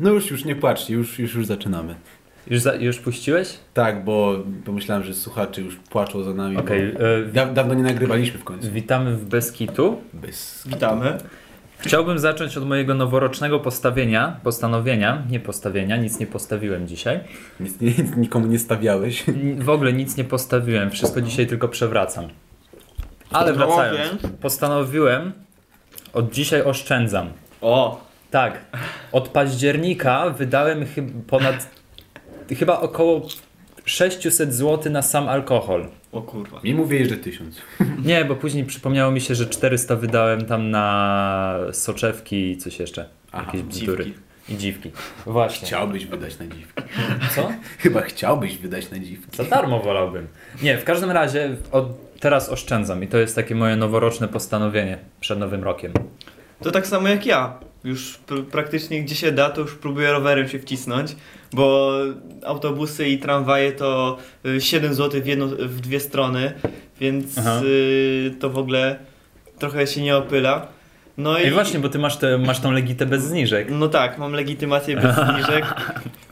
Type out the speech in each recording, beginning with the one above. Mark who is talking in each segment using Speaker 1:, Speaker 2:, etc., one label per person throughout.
Speaker 1: No już, już nie płaczcie, już, już, już zaczynamy.
Speaker 2: Już, za, już puściłeś?
Speaker 1: Tak, bo pomyślałem, że słuchacze już płaczą za nami. Bo
Speaker 2: e,
Speaker 1: Da, dawno nie nagrywaliśmy w końcu.
Speaker 2: Witamy w Beskitu.
Speaker 1: Bez...
Speaker 3: Witamy.
Speaker 2: Chciałbym zacząć od mojego noworocznego postawienia, postanowienia, nie postawienia, nic nie postawiłem dzisiaj.
Speaker 1: Nic, nic, nikomu nie stawiałeś.
Speaker 2: W ogóle nic nie postawiłem, wszystko dzisiaj tylko przewracam. Ale wracając, postanowiłem, od dzisiaj oszczędzam.
Speaker 3: O,
Speaker 2: Tak, od października wydałem chyb ponad, chyba około 600 zł na sam alkohol.
Speaker 3: o kurwa.
Speaker 1: Mi mówili, że tysiąc.
Speaker 2: Nie, bo później przypomniało mi się, że 400 wydałem tam na soczewki i coś jeszcze.
Speaker 1: Aha,
Speaker 2: Jakieś bzdury.
Speaker 3: dziwki.
Speaker 2: I dziwki. Właśnie.
Speaker 1: Chciałbyś wydać na dziwki.
Speaker 2: Co?
Speaker 1: Chyba chciałbyś wydać na dziwki.
Speaker 2: Za darmo wolałbym. Nie, w każdym razie od teraz oszczędzam i to jest takie moje noworoczne postanowienie przed nowym rokiem.
Speaker 3: To tak samo jak ja. Już pr- praktycznie gdzie się da, to już próbuję rowerem się wcisnąć, bo autobusy i tramwaje to y, 7 zł w, jedno, w dwie strony, więc y, to w ogóle trochę się nie opyla. No
Speaker 2: I właśnie, bo ty masz, te, masz tą legitę bez zniżek.
Speaker 3: No tak, mam legitymację bez zniżek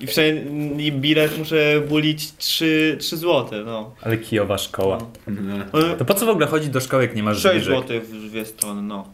Speaker 3: i, wszędzie, i bilet muszę bulić 3, 3 zł, no.
Speaker 2: Ale kijowa szkoła.
Speaker 1: No.
Speaker 2: To po co w ogóle chodzić do szkoły, jak nie masz
Speaker 3: 6
Speaker 2: zniżek?
Speaker 3: zł w dwie strony, no.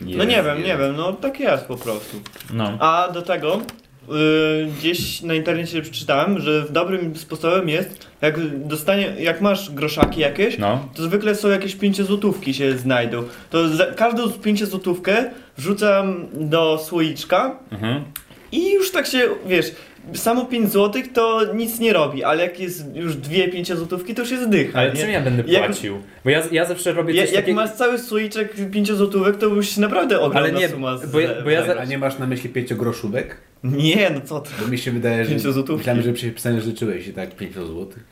Speaker 3: No
Speaker 2: Jezu.
Speaker 3: nie wiem, nie wiem, no tak jest po prostu.
Speaker 2: No.
Speaker 3: A do tego y, gdzieś na internecie przeczytałem, że dobrym sposobem jest, jak dostanie, jak masz groszaki jakieś,
Speaker 2: No.
Speaker 3: to zwykle są jakieś 5 złotówki się znajdą. To za, każdą 5 złotówkę wrzucam do słoiczka
Speaker 2: Mhm.
Speaker 3: i już tak się, wiesz, samo 5 złotych to nic nie robi, ale jak jest już dwie 5 złotówki, to już jest dycha,
Speaker 2: Ale
Speaker 3: nie?
Speaker 2: czym ja będę
Speaker 3: Jak-
Speaker 2: płacił? Bo ja, ja zawsze robię
Speaker 3: Ja,
Speaker 2: coś
Speaker 3: jak
Speaker 2: takiego...
Speaker 3: masz cały słoiczek 5 złotówek, to już naprawdę ogromna
Speaker 2: Ale nie,
Speaker 3: suma. Z,
Speaker 2: bo ja- bo ja za-
Speaker 1: A nie masz na myśli pięciogroszówek?
Speaker 3: Nie, no co ty.
Speaker 1: Bo mi się wydaje, że...
Speaker 3: Pięciozłotówki.
Speaker 1: Myślałem, że przepisane życzyłeś i tak 5 złotych.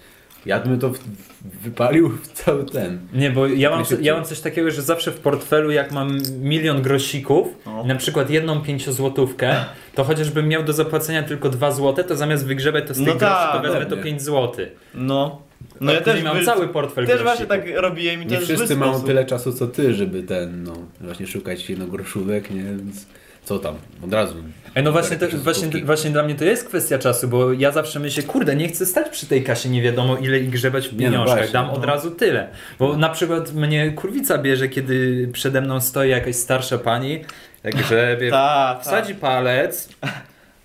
Speaker 1: Ja bym to w, w, wypalił w cały ten.
Speaker 2: Nie, bo ja mam, ja mam coś takiego, że zawsze w portfelu, jak mam milion grosików,
Speaker 3: O.
Speaker 2: na przykład jedną pięciozłotówkę, to chociażbym miał do zapłacenia tylko dwa złote, to zamiast wygrzebać to z tych
Speaker 3: No
Speaker 2: groszy,
Speaker 3: tak,
Speaker 2: to wezmę to. 5 złotych.
Speaker 3: No.
Speaker 2: No
Speaker 3: No
Speaker 2: ja
Speaker 3: też
Speaker 2: mam cały portfel
Speaker 3: Też
Speaker 2: grosików.
Speaker 3: właśnie tak robiłem i to
Speaker 1: Nie wszyscy mają tyle czasu co ty, żeby ten, no, właśnie szukać jednogroszówek, nie? Więc co tam? Od razu.
Speaker 2: Ej, no właśnie, to, właśnie, właśnie dla mnie to jest kwestia czasu, bo ja zawsze myślę, kurde, nie chcę stać przy tej kasie nie wiadomo ile i grzebać w
Speaker 1: no
Speaker 2: pieniążkach,
Speaker 1: właśnie,
Speaker 2: dam od
Speaker 3: no.
Speaker 2: razu tyle. Bo na przykład mnie kurwica bierze, kiedy przede mną stoi jakaś starsza pani, tak grzebie,
Speaker 3: Ta, ta.
Speaker 2: wsadzi palec,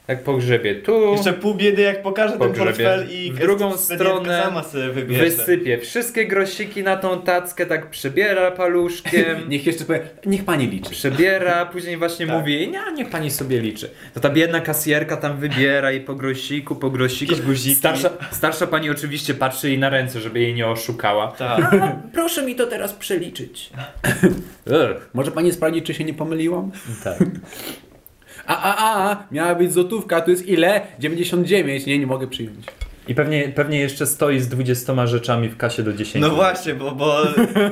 Speaker 2: tak pogrzebie tu,
Speaker 3: Jeszcze pół biedy jak pokaże ten
Speaker 2: Pogrzebie.
Speaker 3: portfel i
Speaker 2: W drugą stronę
Speaker 3: sama sobie wybierze.
Speaker 2: wysypie wszystkie grosiki na tą tackę, tak przebiera paluszkiem.
Speaker 1: Niech jeszcze powie, niech pani liczy.
Speaker 2: Przebiera, później właśnie
Speaker 3: Tak.
Speaker 2: mówi, nie, niech pani sobie liczy. To ta biedna kasjerka tam wybiera i po grosiku, po grosiku. Starsza, starsza pani oczywiście patrzy jej na ręce, żeby jej nie oszukała.
Speaker 3: Tak.
Speaker 2: A, proszę mi to teraz przeliczyć.
Speaker 1: Może pani sprawdzić, czy się nie pomyliłam?
Speaker 2: tak.
Speaker 1: A, a, a, miała być złotówka, tu jest ile? 99, nie, nie mogę przyjąć.
Speaker 2: I pewnie, pewnie jeszcze stoi z 20 rzeczami w kasie do 10.
Speaker 3: No właśnie, bo, bo,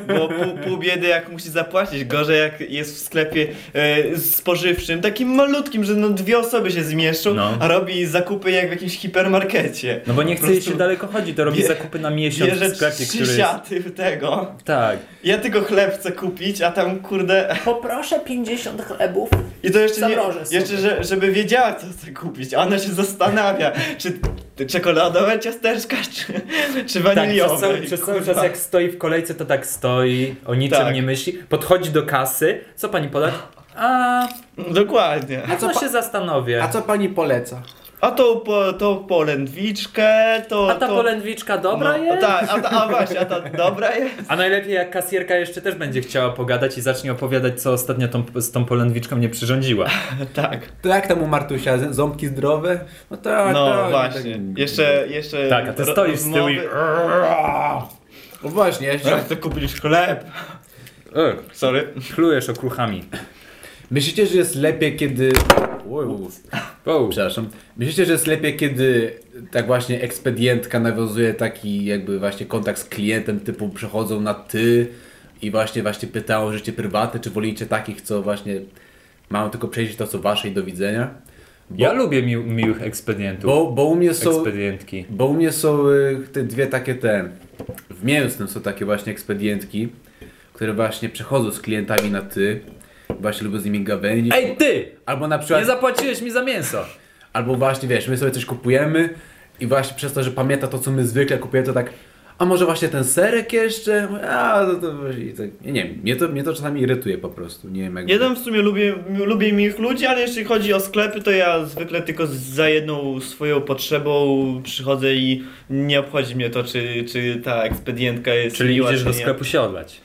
Speaker 3: bo pół, pół biedy jak musi zapłacić. Gorzej jak jest w sklepie e, spożywczym, takim malutkim, że no dwie osoby się zmieszczą,
Speaker 2: No.
Speaker 3: a robi zakupy jak w jakimś hipermarkecie.
Speaker 2: No bo nie chce się daleko chodzić, to robi
Speaker 3: bie-
Speaker 2: zakupy na miesiąc w sklepie, który jest...
Speaker 3: siaty tego.
Speaker 2: Tak.
Speaker 3: Ja tylko chleb chcę kupić, a tam kurde...
Speaker 2: Poproszę 50 chlebów.
Speaker 3: I to jeszcze nie, jeszcze, że, żeby wiedziała co chce kupić. A ona się zastanawia, czy te czekoladowe ciasteczka, czy, czy
Speaker 2: Tak,
Speaker 3: waniliowe.
Speaker 2: przez
Speaker 3: I
Speaker 2: przez cały czas jak stoi w kolejce, to tak stoi, o niczym
Speaker 3: Tak.
Speaker 2: nie myśli. Podchodzi do kasy. Co pani podać? A,
Speaker 3: Dokładnie.
Speaker 2: a co się zastanowię?
Speaker 1: A co pani poleca?
Speaker 3: A to po, to polędwiczkę, to...
Speaker 2: A ta
Speaker 3: to...
Speaker 2: polędwiczka dobra
Speaker 3: no,
Speaker 2: jest?
Speaker 3: Tak, a, ta, a właśnie, a ta dobra jest?
Speaker 2: A najlepiej jak kasjerka jeszcze też będzie chciała pogadać i zacznie opowiadać, co ostatnio tą, z tą polędwiczką nie przyrządziła.
Speaker 3: Tak,
Speaker 1: To jak tam u Martusia, ząbki zdrowe? No tak,
Speaker 3: no
Speaker 1: tak.
Speaker 3: właśnie.
Speaker 1: tak.
Speaker 3: Jeszcze, jeszcze...
Speaker 2: Tak, a ty stoisz z tyłu i...
Speaker 1: No właśnie, jeszcze...
Speaker 3: Jak to kupisz chleb? Sorry.
Speaker 2: Plujesz okruchami.
Speaker 1: Myślicie, że jest lepiej, kiedy... Wow.
Speaker 2: Wow.
Speaker 1: Przepraszam. Myślicie, że jest lepiej, kiedy tak właśnie ekspedientka nawiązuje taki jakby właśnie kontakt z klientem, typu przechodzą na ty i właśnie właśnie pytają o życie prywatne, czy wolicie takich, co właśnie mają tylko przejść to, co wasze i do widzenia? Bo,
Speaker 2: Ja lubię mi miłych ekspedientów.
Speaker 1: bo, bo u mnie są...
Speaker 2: Ekspedientki.
Speaker 1: Bo u mnie są y, te dwie takie te. W mięsnym są takie właśnie ekspedientki, które właśnie przechodzą z klientami na ty. Właśnie lubię z nimi gawędzić.
Speaker 2: Ej ty!
Speaker 1: Albo na przykład.
Speaker 2: Nie zapłaciłeś mi za mięso.
Speaker 1: Albo właśnie, wiesz, my sobie coś kupujemy i właśnie przez to, że pamięta to, co my zwykle kupujemy, to tak a może właśnie ten serek jeszcze? A, to, to i tak, nie wiem, mnie to, mnie to czasami irytuje po prostu, nie wiem jak...
Speaker 3: Ja tam w sumie lubię, lubię miłych ludzi, ale jeśli chodzi o sklepy, to ja zwykle tylko za jedną swoją potrzebą przychodzę i nie obchodzi mnie to, czy, czy ta ekspedientka jest
Speaker 2: Czyli
Speaker 3: miła,
Speaker 2: idziesz
Speaker 3: czy
Speaker 2: do
Speaker 3: nie.
Speaker 2: sklepu się odlać.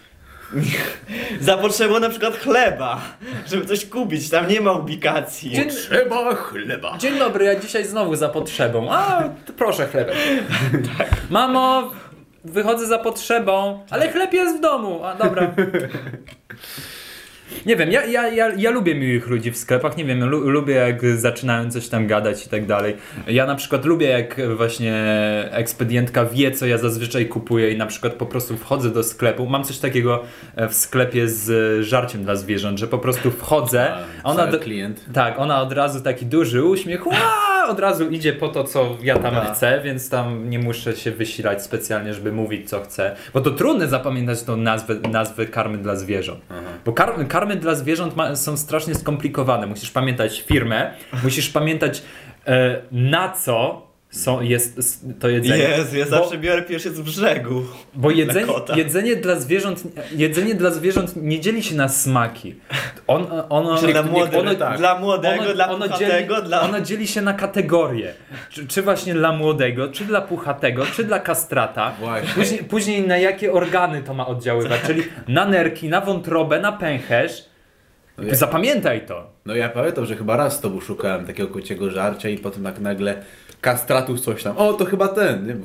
Speaker 3: Za potrzebą na przykład chleba, żeby coś kupić, tam nie ma ubikacji.
Speaker 2: Dzień-
Speaker 1: Trzeba chleba.
Speaker 2: Dzień dobry, ja dzisiaj znowu za potrzebą. A, proszę chlebek. Mamo, wychodzę za potrzebą, ale chleb jest w domu. A, dobra. Nie wiem, ja, ja, ja, ja lubię miłych ludzi w sklepach, nie wiem, lu, lubię jak zaczynają coś tam gadać i tak dalej. Ja na przykład lubię jak właśnie ekspedientka wie, co ja zazwyczaj kupuję i na przykład po prostu wchodzę do sklepu. Mam coś takiego e, w sklepie z żarciem dla zwierząt, że po prostu wchodzę, a ona...
Speaker 1: Klient.
Speaker 2: tak, ona od razu taki duży uśmiech, Ła! Od razu idzie po to, co ja tam
Speaker 3: Tak.
Speaker 2: chcę, więc tam nie muszę się wysilać specjalnie, żeby mówić, co chcę. Bo to trudne zapamiętać tą nazwę, nazwę karmy dla zwierząt. Bo kar, karmy dla zwierząt ma, są strasznie skomplikowane. Musisz pamiętać firmę, musisz pamiętać e, na co są, jest to jedzenie.
Speaker 3: Jezu, ja
Speaker 2: Bo-
Speaker 3: zawsze biorę pierwszy z brzegu.
Speaker 2: bo jedzenie,
Speaker 3: kota.
Speaker 2: jedzenie dla zwierząt jedzenie dla zwierząt nie dzieli się na smaki. On, ono,
Speaker 3: Czyli dla, młode,
Speaker 2: ono-
Speaker 1: tak.
Speaker 3: dla młodego,
Speaker 2: ono,
Speaker 3: dla
Speaker 2: ono, dzieli,
Speaker 3: puchatego, dla...
Speaker 2: ono dzieli się na kategorie. Czy, czy właśnie dla młodego, czy dla puchatego, czy dla kastrata.
Speaker 1: Właśnie.
Speaker 2: Później, później na jakie organy to ma oddziaływać, czyli na nerki, na wątrobę, na pęcherz.
Speaker 1: No ja,
Speaker 2: Zapamiętaj to.
Speaker 1: no ja pamiętam, że chyba raz z tobą szukałem takiego kociego żarcia i potem tak nagle kastratów coś tam. O, to chyba ten. Nie?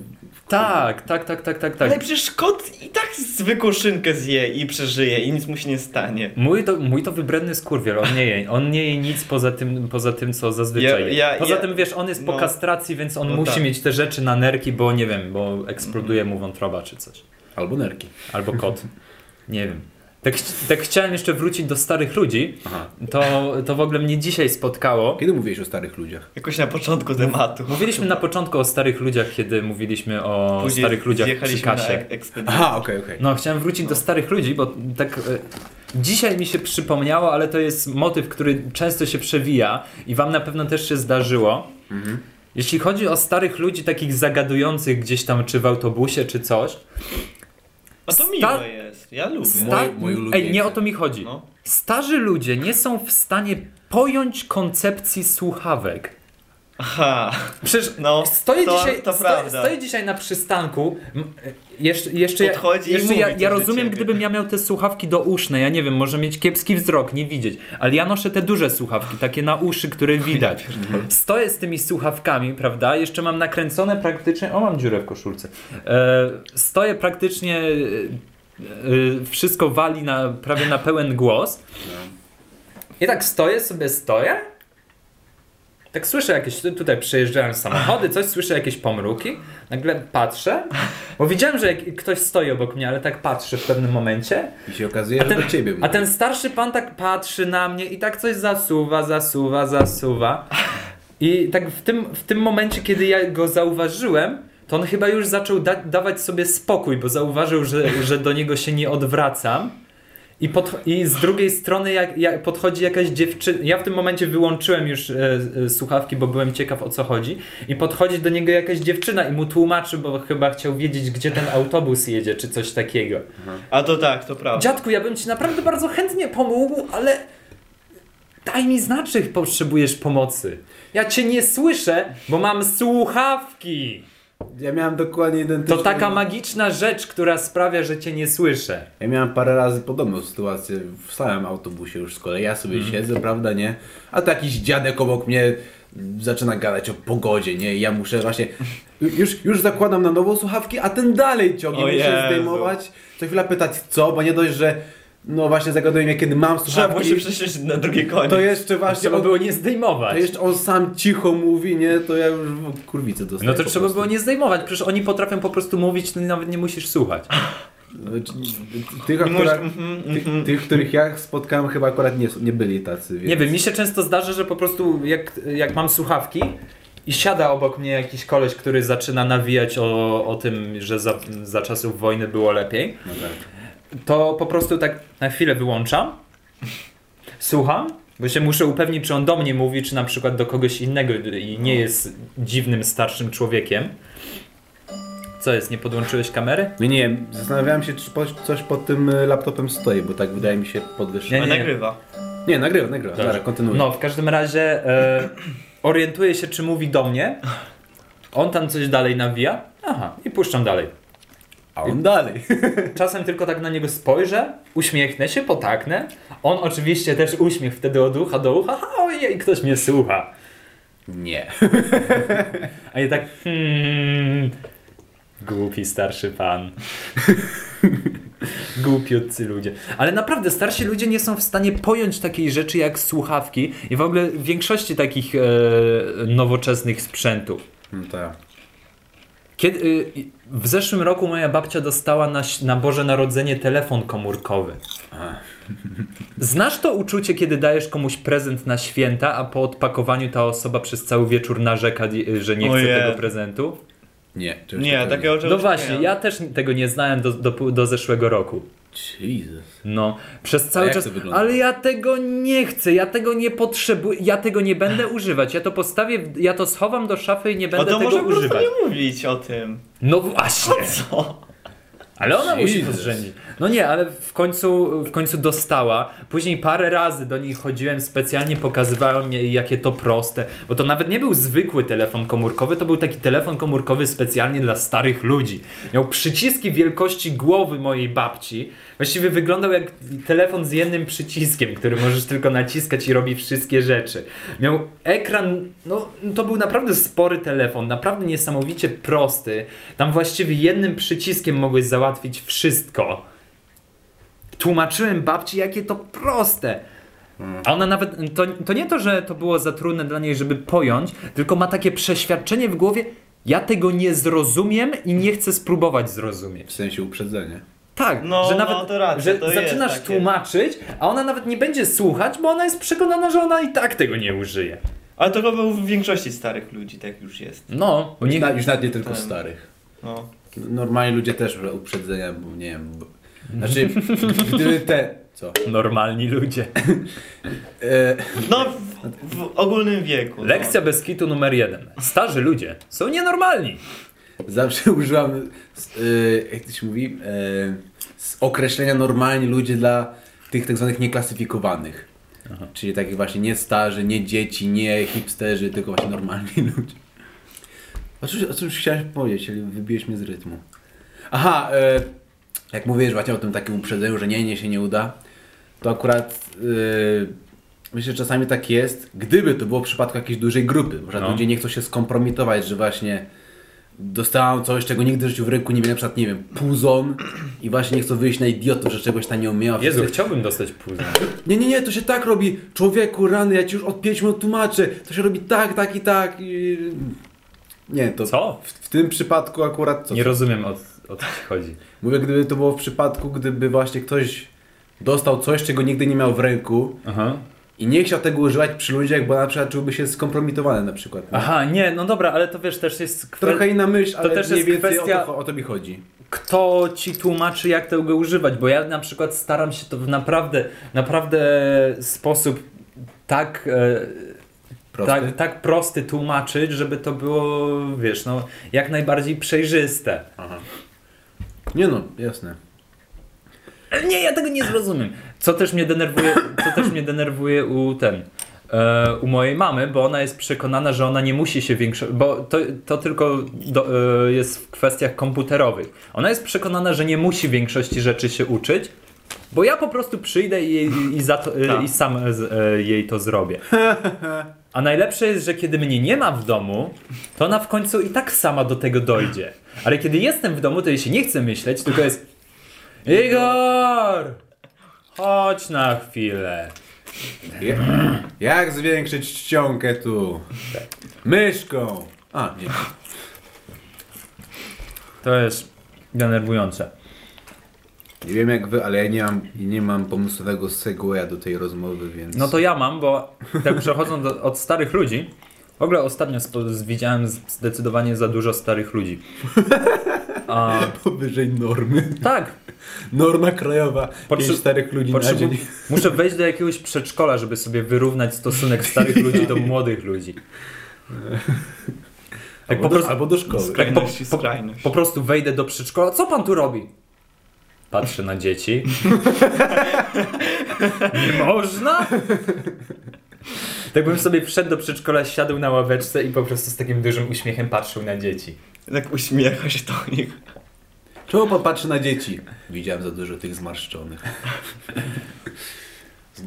Speaker 2: Tak, tak, tak, tak, tak, tak.
Speaker 3: Ale przecież kot i tak zwykłą szynkę zje i przeżyje i nic mu się nie stanie.
Speaker 2: Mój to, mój to wybredny skurwiel, on nie je, on nie je nic poza tym, poza tym co zazwyczaj
Speaker 3: Ja-
Speaker 2: je.
Speaker 3: ja-
Speaker 2: Poza
Speaker 3: ja-
Speaker 2: tym wiesz, on jest po
Speaker 3: no.
Speaker 2: kastracji, więc on
Speaker 3: No
Speaker 2: musi
Speaker 3: tak.
Speaker 2: mieć te rzeczy na nerki, bo nie wiem, bo eksploduje mu wątroba czy coś.
Speaker 1: Albo nerki.
Speaker 2: Albo kot. Nie wiem. Tak, tak chciałem jeszcze wrócić do starych ludzi,
Speaker 1: Aha.
Speaker 2: to, to w ogóle mnie dzisiaj spotkało.
Speaker 1: Kiedy mówiłeś o starych ludziach?
Speaker 3: Jakoś na początku tematu.
Speaker 2: Mówiliśmy na początku o starych ludziach, kiedy mówiliśmy o
Speaker 3: Później
Speaker 2: starych ludziach przy
Speaker 3: na
Speaker 2: kasie.
Speaker 3: ek- ekspedycję.
Speaker 1: Aha, okej, okej.
Speaker 2: No, chciałem wrócić do starych ludzi, bo tak e, dzisiaj mi się przypomniało, ale to jest motyw, który często się przewija i wam na pewno też się zdarzyło. Jeśli chodzi o starych ludzi, takich zagadujących gdzieś tam, czy w autobusie, czy coś.
Speaker 3: A to
Speaker 2: Sta-
Speaker 3: miłe jest, ja lubię.
Speaker 1: Sta-
Speaker 2: sta-
Speaker 1: Mój- mój
Speaker 2: Ej, nie o to mi chodzi.
Speaker 3: No.
Speaker 2: Starzy ludzie nie są w stanie pojąć koncepcji słuchawek.
Speaker 3: Aha,
Speaker 2: Przecież
Speaker 3: No,
Speaker 2: stoję,
Speaker 3: to-
Speaker 2: dzisiaj,
Speaker 3: to
Speaker 2: stoję,
Speaker 3: prawda.
Speaker 2: stoję dzisiaj na przystanku. Jeszcze, jeszcze, ja,
Speaker 3: Podchodzi i
Speaker 2: jeszcze
Speaker 3: mówi
Speaker 2: ja, ja rozumiem, gdybym ja miał te słuchawki do uszne. Ja nie wiem, może mieć kiepski wzrok, nie widzieć. Ale ja noszę te duże słuchawki, takie na uszy, które widać. Stoję z tymi słuchawkami, prawda? Jeszcze mam nakręcone praktycznie. O, mam dziurę w koszulce. E, stoję praktycznie. E, e, wszystko wali na, prawie na pełen głos. I tak stoję sobie, stoję. Tak słyszę jakieś, tu- tutaj przejeżdżają samochody, coś, słyszę jakieś pomruki. Nagle patrzę, bo widziałem, że ktoś stoi obok mnie, ale tak patrzę w pewnym momencie.
Speaker 1: I się okazuje,
Speaker 2: A
Speaker 1: że
Speaker 2: ten,
Speaker 1: do ciebie
Speaker 2: a ten starszy pan tak patrzy na mnie i tak coś zasuwa, zasuwa, zasuwa. I tak w tym, w tym momencie, kiedy ja go zauważyłem, to on chyba już zaczął da dawać sobie spokój, bo zauważył, że, że do niego się nie odwracam. I, pod, I z drugiej strony jak, jak podchodzi jakaś dziewczyna. Ja w tym momencie wyłączyłem już e, e, słuchawki, bo byłem ciekaw o co chodzi. I podchodzi do niego jakaś dziewczyna i mu tłumaczy, bo chyba chciał wiedzieć, gdzie ten autobus jedzie, czy coś takiego.
Speaker 3: a to tak, to prawda.
Speaker 2: Dziadku, ja bym ci naprawdę bardzo chętnie pomógł, ale daj mi znać, że potrzebujesz pomocy. Ja cię nie słyszę, bo mam słuchawki.
Speaker 1: Ja miałem dokładnie identyczną...
Speaker 2: To taka magiczna rzecz, która sprawia, że cię nie słyszę.
Speaker 1: Ja miałem parę razy podobną sytuację w samym autobusie już z kolei. Ja sobie
Speaker 2: Mhm.
Speaker 1: siedzę, prawda, nie? A to jakiś dziadek obok mnie zaczyna gadać o pogodzie, nie? I ja muszę właśnie... Już, już zakładam na nowo słuchawki, a ten dalej ciągnie.
Speaker 3: O
Speaker 1: Muszę
Speaker 3: Jezu.
Speaker 1: zdejmować. Co chwila pytać co, bo nie dość, że no właśnie zagaduje mnie, kiedy mam
Speaker 3: Trzeba było się
Speaker 1: słuchawki.
Speaker 3: na drugi koniec.
Speaker 1: To jeszcze właśnie...
Speaker 2: Trzeba
Speaker 1: on-
Speaker 2: było nie zdejmować.
Speaker 1: To jeszcze on sam cicho mówi, nie? To ja już kurwicę dostaję
Speaker 2: No to
Speaker 1: po
Speaker 2: trzeba
Speaker 1: prostu.
Speaker 2: było nie zdejmować, przecież oni potrafią po prostu mówić, ty nawet nie musisz słuchać.
Speaker 1: No, Tych, akurat,
Speaker 3: mhm,
Speaker 1: tych,
Speaker 3: mhm.
Speaker 1: tych, których ja spotkałem chyba akurat nie, nie byli tacy. Więc...
Speaker 2: Nie wiem, mi się często zdarza, że po prostu jak, jak mam słuchawki i siada obok mnie jakiś koleś, który zaczyna nawijać o, o tym, że za, za czasów wojny było lepiej,
Speaker 1: No tak.
Speaker 2: To po prostu tak na chwilę wyłączam, słucham, Bo się muszę upewnić, czy on do mnie mówi, czy na przykład do kogoś innego i nie jest dziwnym, starszym człowiekiem. Co jest, nie podłączyłeś kamery?
Speaker 1: Nie, nie, zastanawiałem się, czy po, coś pod tym y, laptopem stoi, bo tak wydaje mi się podwyższone.
Speaker 2: Nie,
Speaker 3: Nie,
Speaker 2: nie.
Speaker 3: nagrywa.
Speaker 1: Nie, nagrywa, nagrywa.
Speaker 2: Dobrze.
Speaker 1: Dobra, kontynuuj.
Speaker 2: No, w każdym razie e, orientuję się, czy mówi do mnie. On tam coś dalej nawija. Aha, i puszczam dalej.
Speaker 1: A on dalej.
Speaker 2: Czasem tylko tak na niego spojrzę, uśmiechnę się, potaknę. On oczywiście też uśmiech wtedy od ucha do ucha. Ha, Ojej, ktoś mnie słucha.
Speaker 1: Nie.
Speaker 2: A ja tak, hmm, głupi starszy pan. Głupiutcy ludzie. Ale naprawdę starsi ludzie nie są w stanie pojąć takiej rzeczy jak słuchawki i w ogóle większości takich e, nowoczesnych sprzętów.
Speaker 1: No tak.
Speaker 2: Kiedy, y, w zeszłym roku moja babcia dostała na, na Boże Narodzenie telefon komórkowy. Znasz to uczucie, kiedy dajesz komuś prezent na święta, a po odpakowaniu ta osoba przez cały wieczór narzeka, y, że nie chce tego prezentu?
Speaker 1: Nie, czegoś
Speaker 3: Nie,
Speaker 1: takiego
Speaker 3: takiego
Speaker 2: No
Speaker 3: czegoś
Speaker 2: właśnie,
Speaker 3: nie.
Speaker 2: ja też tego nie znałem do, do, do zeszłego roku.
Speaker 1: Jesus.
Speaker 2: No, przez cały czas.
Speaker 1: to?
Speaker 2: Ale ja tego nie chcę, ja tego nie potrzebuję, ja tego nie będę używać. Ja to postawię, ja to schowam do szafy i nie
Speaker 3: O
Speaker 2: będę
Speaker 3: to
Speaker 2: tego
Speaker 3: może po prostu
Speaker 2: używać.
Speaker 3: nie mówić o tym.
Speaker 2: No właśnie.
Speaker 3: Co?
Speaker 2: Ale ona musi to zrzędzić. No nie, ale w końcu, w końcu dostała. Później parę razy do niej chodziłem, specjalnie pokazywałem jej, jakie to proste. Bo to nawet nie był zwykły telefon komórkowy, to był taki telefon komórkowy specjalnie dla starych ludzi. Miał przyciski wielkości głowy mojej babci. Właściwie wyglądał jak telefon z jednym przyciskiem, który możesz tylko naciskać i robi wszystkie rzeczy. Miał ekran, no to był naprawdę spory telefon, naprawdę niesamowicie prosty. Tam właściwie jednym przyciskiem mogłeś załatwić wszystko. Tłumaczyłem babci, jakie to proste. A ona nawet, to, to nie to, że to było za trudne dla niej, żeby pojąć, tylko ma takie przeświadczenie w głowie, ja tego nie zrozumiem i nie chcę spróbować zrozumieć.
Speaker 1: W sensie uprzedzenie.
Speaker 2: Tak,
Speaker 3: No,
Speaker 2: że
Speaker 3: no,
Speaker 2: nawet
Speaker 3: to racja,
Speaker 2: że zaczynasz
Speaker 3: takie.
Speaker 2: tłumaczyć, a ona nawet nie będzie słuchać, bo ona jest przekonana, że ona i tak tego nie użyje.
Speaker 3: Ale to chyba w większości starych ludzi tak już jest.
Speaker 2: No,
Speaker 1: Już,
Speaker 2: nie,
Speaker 1: na, już nawet nie tylko
Speaker 3: Ten.
Speaker 1: starych.
Speaker 3: No.
Speaker 1: Normalni ludzie też uprzedzenia, bo nie wiem. Bo... Znaczy, gdyby te. Co?
Speaker 2: normalni ludzie.
Speaker 1: E,
Speaker 3: No, w, w ogólnym wieku.
Speaker 2: Lekcja bez kitu numer jeden. Starzy ludzie są nienormalni.
Speaker 1: zawsze użyłam. E, jak to się mówi? Z określenia normalni ludzie dla tych tak zwanych nieklasyfikowanych. Czyli takich właśnie nie starzy, nie dzieci, nie hipsterzy, tylko właśnie normalni ludzie. O czymś, o czymś chciałem powiedzieć, ale wybiłeś mnie z rytmu. Aha, e, jak mówisz właśnie o tym takim uprzedzeniu, że nie, nie się nie uda, to akurat e, myślę, że czasami tak jest, gdyby to było w przypadku jakiejś dużej grupy, bo
Speaker 2: No.
Speaker 1: ludzie nie chcą się skompromitować, że właśnie dostałam coś, czego nigdy w życiu w ręku nie miałem, na przykład, nie wiem, puzon i właśnie nie chcą wyjść na idiotów, że czegoś tam nie umiała.
Speaker 2: Jezu,
Speaker 1: Wszyscy-
Speaker 2: chciałbym dostać później.
Speaker 1: nie, nie, nie, to się tak robi. Człowieku, rany, ja ci już od 5 minut tłumaczę. To się robi tak, tak i tak. I... Nie, to
Speaker 2: Co?
Speaker 1: W, w tym przypadku akurat co?
Speaker 2: Nie rozumiem o, o co chodzi.
Speaker 1: Mówię, gdyby to było w przypadku, gdyby właśnie ktoś dostał coś, czego nigdy nie miał w ręku
Speaker 2: Aha.
Speaker 1: i nie chciał tego używać przy ludziach, bo na przykład czułby się skompromitowany na przykład. nie?
Speaker 2: Aha, nie, no dobra, ale to wiesz, też jest kwestia,
Speaker 1: Trochę inna myśl, ale
Speaker 2: też
Speaker 1: mniej
Speaker 2: jest kwestia-
Speaker 1: o, to, o to mi chodzi.
Speaker 2: kto ci tłumaczy, jak tego używać, bo ja na przykład staram się to w naprawdę, naprawdę sposób tak, e,
Speaker 1: Prosty?
Speaker 2: tak, tak prosty tłumaczyć, żeby to było, wiesz, no, jak najbardziej przejrzyste.
Speaker 1: Aha. Nie no, jasne.
Speaker 2: Nie, ja tego nie zrozumiem. Co też mnie denerwuje, co też mnie denerwuje u ten. e, U mojej mamy, bo ona jest przekonana, że ona nie musi się większo... Bo to, to tylko do, e, jest w kwestiach komputerowych. Ona jest przekonana, że nie musi większości rzeczy się uczyć, bo ja po prostu przyjdę i, i, to, e,
Speaker 3: Tak.
Speaker 2: i sam z, jej to zrobię. A najlepsze jest, że kiedy mnie nie ma w domu, to ona w końcu i tak sama do tego dojdzie. Ale kiedy jestem w domu, to jej się nie chce myśleć, tylko jest Igor! Chodź na chwilę.
Speaker 1: Je- Jak zwiększyć czcionkę tu? Myszką! A, nie.
Speaker 2: To jest denerwujące.
Speaker 1: Nie wiem jak wy, ale ja nie mam, nie mam pomysłowego segwaya do tej rozmowy, więc...
Speaker 2: No to ja mam, bo tak przechodząc do, od starych ludzi, w ogóle ostatnio spo, widziałem zdecydowanie za dużo starych ludzi. A,
Speaker 1: Powyżej normy.
Speaker 2: tak,
Speaker 1: Norma krajowa.
Speaker 2: Potrze-
Speaker 1: Pięć starych ludzi na
Speaker 2: Potrzebu-
Speaker 1: dzień.
Speaker 2: muszę wejść do jakiegoś przedszkola, żeby sobie wyrównać stosunek starych ludzi do młodych ludzi. Tak
Speaker 1: Albo,
Speaker 2: po
Speaker 1: do,
Speaker 2: prostu,
Speaker 1: albo do szkoły.
Speaker 3: Skrajność i
Speaker 2: po-
Speaker 3: skrajność.
Speaker 2: po prostu wejdę do przedszkola. Co pan tu robi? Patrzę na dzieci. Nie można? Tak bym sobie wszedł do przedszkola, siadł na ławeczce i po prostu z takim dużym uśmiechem patrzył na dzieci.
Speaker 3: Tak uśmiecha się do nich.
Speaker 1: Czemu pan patrzy na dzieci? Widziałem za dużo tych zmarszczonych.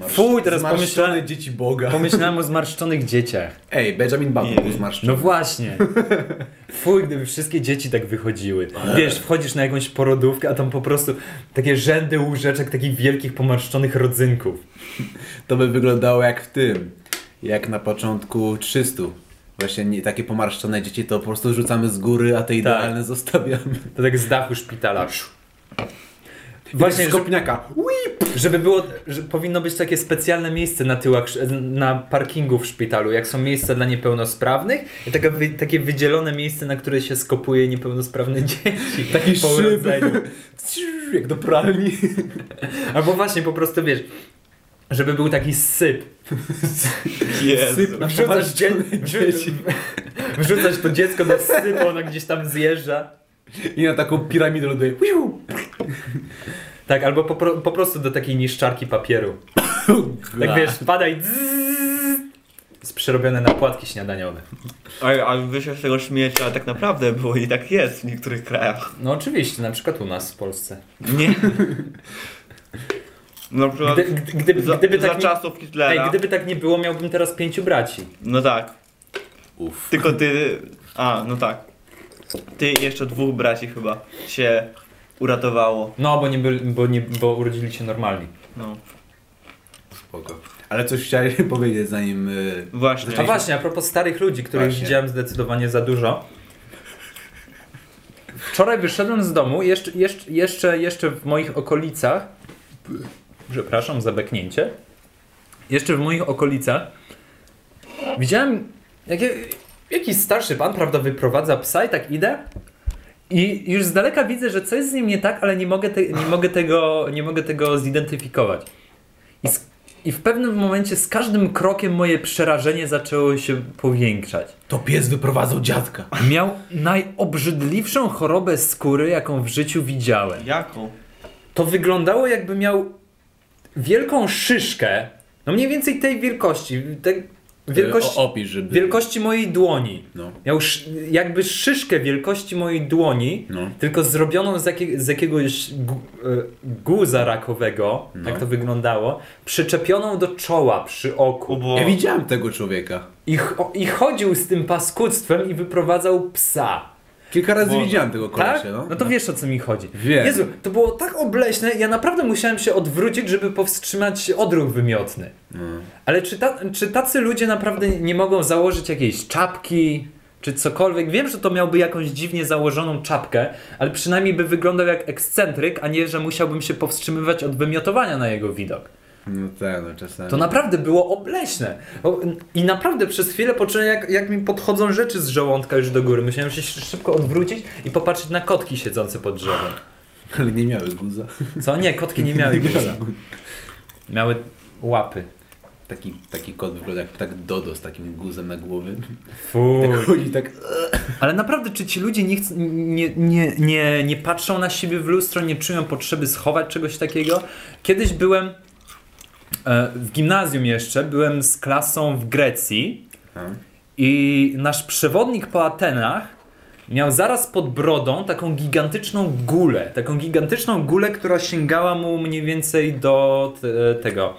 Speaker 2: Fuj, teraz pomyślałem-
Speaker 1: dzieci Boga.
Speaker 2: Pomyślałem o zmarszczonych dzieciach.
Speaker 1: Ej, Benjamin Button był zmarszczony.
Speaker 2: No właśnie. Fuj, gdyby wszystkie dzieci tak wychodziły. Wiesz, wchodzisz na jakąś porodówkę, a tam po prostu takie rzędy łóżeczek takich wielkich, pomarszczonych rodzynków.
Speaker 1: To by wyglądało jak w tym. Jak na początku 300. Właśnie nie, takie pomarszczone dzieci to po prostu rzucamy z góry, a te idealne zostawiamy.
Speaker 2: To tak z dachu szpitala. Właśnie,
Speaker 1: z
Speaker 2: że,
Speaker 1: kopniaka.
Speaker 2: żeby było, że powinno być takie specjalne miejsce na tyłach, na parkingu w szpitalu, jak są miejsca dla niepełnosprawnych i taka takie wydzielone miejsce, na które się skopuje niepełnosprawne dzieci.
Speaker 1: Taki
Speaker 2: po
Speaker 1: szyb.
Speaker 2: urodzeniu.
Speaker 1: Jak do pralni.
Speaker 2: Albo właśnie po prostu wiesz, żeby był taki syp.
Speaker 3: Jezu.
Speaker 1: Syp
Speaker 2: Wrzucasz, dzie-
Speaker 1: dzieci.
Speaker 2: wrzucasz to dziecko do sypu, ono gdzieś tam zjeżdża.
Speaker 1: I na taką piramidę ląduje.
Speaker 2: Tak, albo po, po prostu do takiej niszczarki papieru. Tak wiesz, pada i dzzzz, jest przerobione na płatki śniadaniowe.
Speaker 3: A, a wy się z tego śmiejecie, ale tak naprawdę było i tak jest w niektórych krajach.
Speaker 2: No oczywiście, na przykład u nas w Polsce.
Speaker 3: Nie. Na przykład
Speaker 2: Gdy, gdy, gdyby,
Speaker 3: za,
Speaker 2: gdyby,
Speaker 3: za
Speaker 2: tak nie,
Speaker 3: czasów Hitlera.
Speaker 2: ej, gdyby tak nie było, miałbym teraz pięciu braci.
Speaker 3: No tak.
Speaker 1: Uff.
Speaker 3: Tylko ty. A, no tak. Ty i jeszcze dwóch braci chyba się uratowało.
Speaker 2: No, bo, nie byli, bo, nie, bo urodzili się normalni.
Speaker 3: No.
Speaker 1: Spoko. Ale coś chciałeś powiedzieć zanim... y,
Speaker 3: Właśnie.
Speaker 2: A właśnie, a propos starych ludzi, których
Speaker 1: Właśnie.
Speaker 2: widziałem zdecydowanie za dużo. Wczoraj wyszedłem z domu, jeszcze, jeszcze, jeszcze, jeszcze w moich okolicach, przepraszam za beknięcie, jeszcze w moich okolicach widziałem jakie, jakiś starszy pan, prawda, wyprowadza psa i tak idę i już z daleka widzę, że coś z nim nie tak, ale nie mogę, te, nie mogę, tego, nie mogę tego zidentyfikować. I, z, I w pewnym momencie z każdym krokiem moje przerażenie zaczęło się powiększać.
Speaker 1: To pies wyprowadzał dziadka.
Speaker 2: Miał najobrzydliwszą chorobę skóry, jaką w życiu widziałem.
Speaker 3: Jaką?
Speaker 2: To wyglądało jakby miał wielką szyszkę, no mniej więcej tej wielkości, te, wielkości,
Speaker 1: O, opisz, żeby...
Speaker 2: wielkości mojej dłoni.
Speaker 1: No.
Speaker 2: Miał sz, jakby szyszkę wielkości mojej dłoni,
Speaker 1: No.
Speaker 2: tylko zrobioną z, jakie, z jakiegoś gu, e, guza rakowego,
Speaker 1: No.
Speaker 2: tak to wyglądało, przyczepioną do czoła przy oku.
Speaker 3: Bo...
Speaker 1: Ja widziałem tego człowieka.
Speaker 2: I, I chodził z tym paskudztwem i wyprowadzał psa.
Speaker 1: Kilka razy
Speaker 3: Boże.
Speaker 1: widziałem tego kolesia,
Speaker 2: Tak?
Speaker 1: no.
Speaker 2: No to wiesz o co mi chodzi.
Speaker 1: Wiem.
Speaker 2: Jezu, to było tak obleśne, ja naprawdę musiałem się odwrócić, żeby powstrzymać odruch wymiotny.
Speaker 1: No.
Speaker 2: Ale czy, ta, czy tacy ludzie naprawdę nie mogą założyć jakiejś czapki, czy cokolwiek? Wiem, że to miałby jakąś dziwnie założoną czapkę, ale przynajmniej by wyglądał jak ekscentryk, a nie, że musiałbym się powstrzymywać od wymiotowania na jego widok.
Speaker 1: No tak, no czasami.
Speaker 2: To naprawdę było obleśne. I naprawdę przez chwilę poczułem, jak, jak mi podchodzą rzeczy z żołądka już do góry. Musiałem się sz- szybko odwrócić i popatrzeć na kotki siedzące pod drzewem.
Speaker 1: Ale nie miały guza.
Speaker 2: Co? Nie, kotki nie miały guza. Miały łapy.
Speaker 1: Taki, taki kot wygląda jak tak Dodo z takim guzem na głowie.
Speaker 2: Fuj.
Speaker 1: Tak chodzi tak...
Speaker 2: Ale naprawdę, czy ci ludzie nie, chc- nie, nie, nie, nie patrzą na siebie w lustro, nie czują potrzeby schować czegoś takiego? Kiedyś byłem w gimnazjum jeszcze, byłem z klasą w Grecji
Speaker 1: A?
Speaker 2: i nasz przewodnik po Atenach miał zaraz pod brodą taką gigantyczną gulę. Taką gigantyczną gulę, która sięgała mu mniej więcej do te, tego.